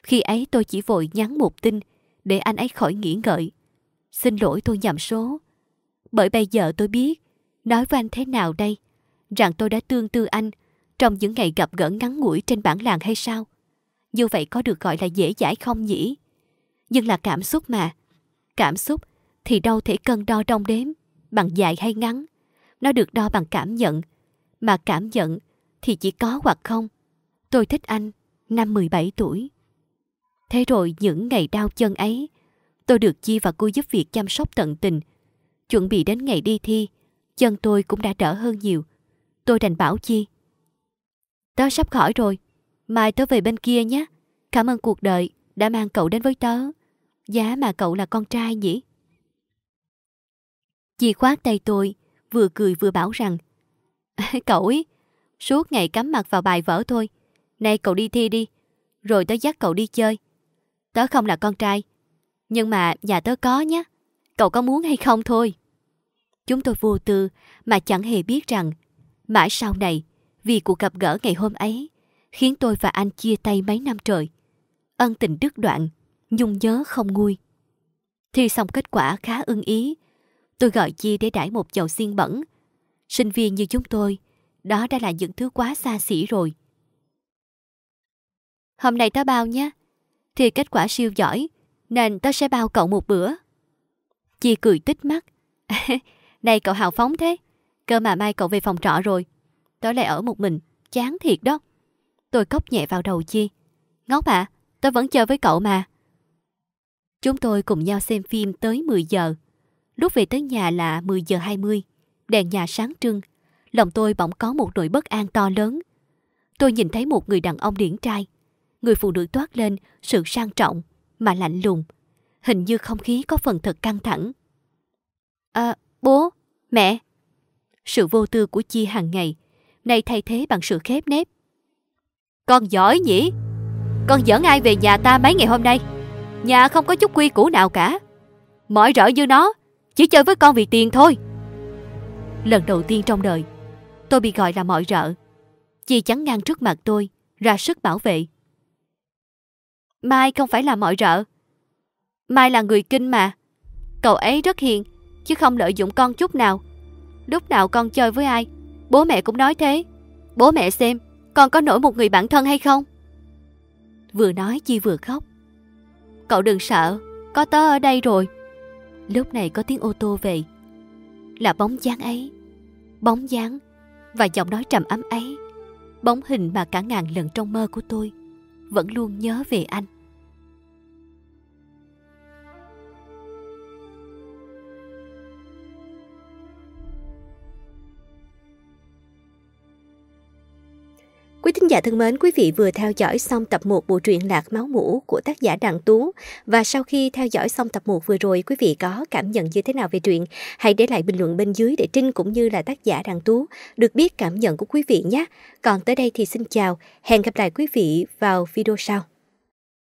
Khi ấy tôi chỉ vội nhắn một tin để anh ấy khỏi nghĩ ngợi. Xin lỗi tôi nhầm số. Bởi bây giờ tôi biết nói với anh thế nào đây? Rằng tôi đã tương tư anh trong những ngày gặp gỡ ngắn ngủi trên bản làng hay sao? Như vậy có được gọi là dễ dãi không nhỉ? Nhưng là cảm xúc mà. Cảm xúc thì đâu thể cân đo đong đếm bằng dài hay ngắn. Nó được đo bằng cảm nhận. Mà cảm nhận thì chỉ có hoặc không. Tôi thích anh năm 17 tuổi. Thế rồi những ngày đau chân ấy, tôi được Chi và cô giúp việc chăm sóc tận tình. Chuẩn bị đến ngày đi thi, chân tôi cũng đã đỡ hơn nhiều. Tôi đành bảo Chi. Tớ sắp khỏi rồi, mai tớ về bên kia nhé. Cảm ơn cuộc đời đã mang cậu đến với tớ. Giá mà cậu là con trai nhỉ? Chi khoát tay tôi, vừa cười vừa bảo rằng Cậu ấy, suốt ngày cắm mặt vào bài vở thôi. Nay cậu đi thi đi, rồi tớ dắt cậu đi chơi. Tớ không là con trai, nhưng mà nhà tớ có nhé. Cậu có muốn hay không thôi. Chúng tôi vô tư mà chẳng hề biết rằng mãi sau này vì cuộc gặp gỡ ngày hôm ấy khiến tôi và anh chia tay mấy năm trời. Ân tình đứt đoạn, nhung nhớ không nguôi. Thi xong kết quả khá ưng ý. Tôi gọi Chi để đãi một chậu xiên bẩn. Sinh viên như chúng tôi, đó đã là những thứ quá xa xỉ rồi. Hôm nay tớ bao nhé. Thì kết quả siêu giỏi, nên tớ sẽ bao cậu một bữa. Chi cười tích mắt. Này cậu hào phóng thế. Cơ mà mai cậu về phòng trọ rồi. Tớ lại ở một mình, chán thiệt đó. Tôi cốc nhẹ vào đầu Chi. Ngốc à, tớ vẫn chơi với cậu mà. Chúng tôi cùng nhau xem phim tới 10 giờ. Lúc về tới nhà là 10 giờ 20. Đèn nhà sáng trưng. Lòng tôi bỗng có một nỗi bất an to lớn. Tôi nhìn thấy một người đàn ông điển trai. Người phụ nữ toát lên sự sang trọng mà lạnh lùng. Hình như không khí có phần thật căng thẳng. À, bố, mẹ. Sự vô tư của Chi hàng ngày, nay thay thế bằng sự khép nép. Con giỏi nhỉ? Con dẫn ai về nhà ta mấy ngày hôm nay? Nhà không có chút quy củ nào cả. Mọi rỡ như nó, chỉ chơi với con vì tiền thôi. Lần đầu tiên trong đời, tôi bị gọi là mọi rợ. Chi chắn ngang trước mặt tôi, ra sức bảo vệ. Mai không phải là mọi rợ. Mai là người kinh mà. Cậu ấy rất hiền, chứ không lợi dụng con chút nào. Lúc nào con chơi với ai, bố mẹ cũng nói thế. Bố mẹ xem, con có nổi một người bạn thân hay không? Vừa nói Chi vừa khóc. Cậu đừng sợ, có tớ ở đây rồi. Lúc này có tiếng ô tô về. Là bóng dáng ấy, bóng dáng và giọng nói trầm ấm ấy. Bóng hình mà cả ngàn lần trong mơ của tôi vẫn luôn nhớ về anh. Quý thính giả thân mến, quý vị vừa theo dõi xong tập 1 bộ truyện Lạc Máu Mũ của tác giả Đặng Tú. Và sau khi theo dõi xong tập 1 vừa rồi, quý vị có cảm nhận như thế nào về truyện? Hãy để lại bình luận bên dưới để Trinh cũng như là tác giả Đặng Tú được biết cảm nhận của quý vị nhé. Còn tới đây thì xin chào, hẹn gặp lại quý vị vào video sau.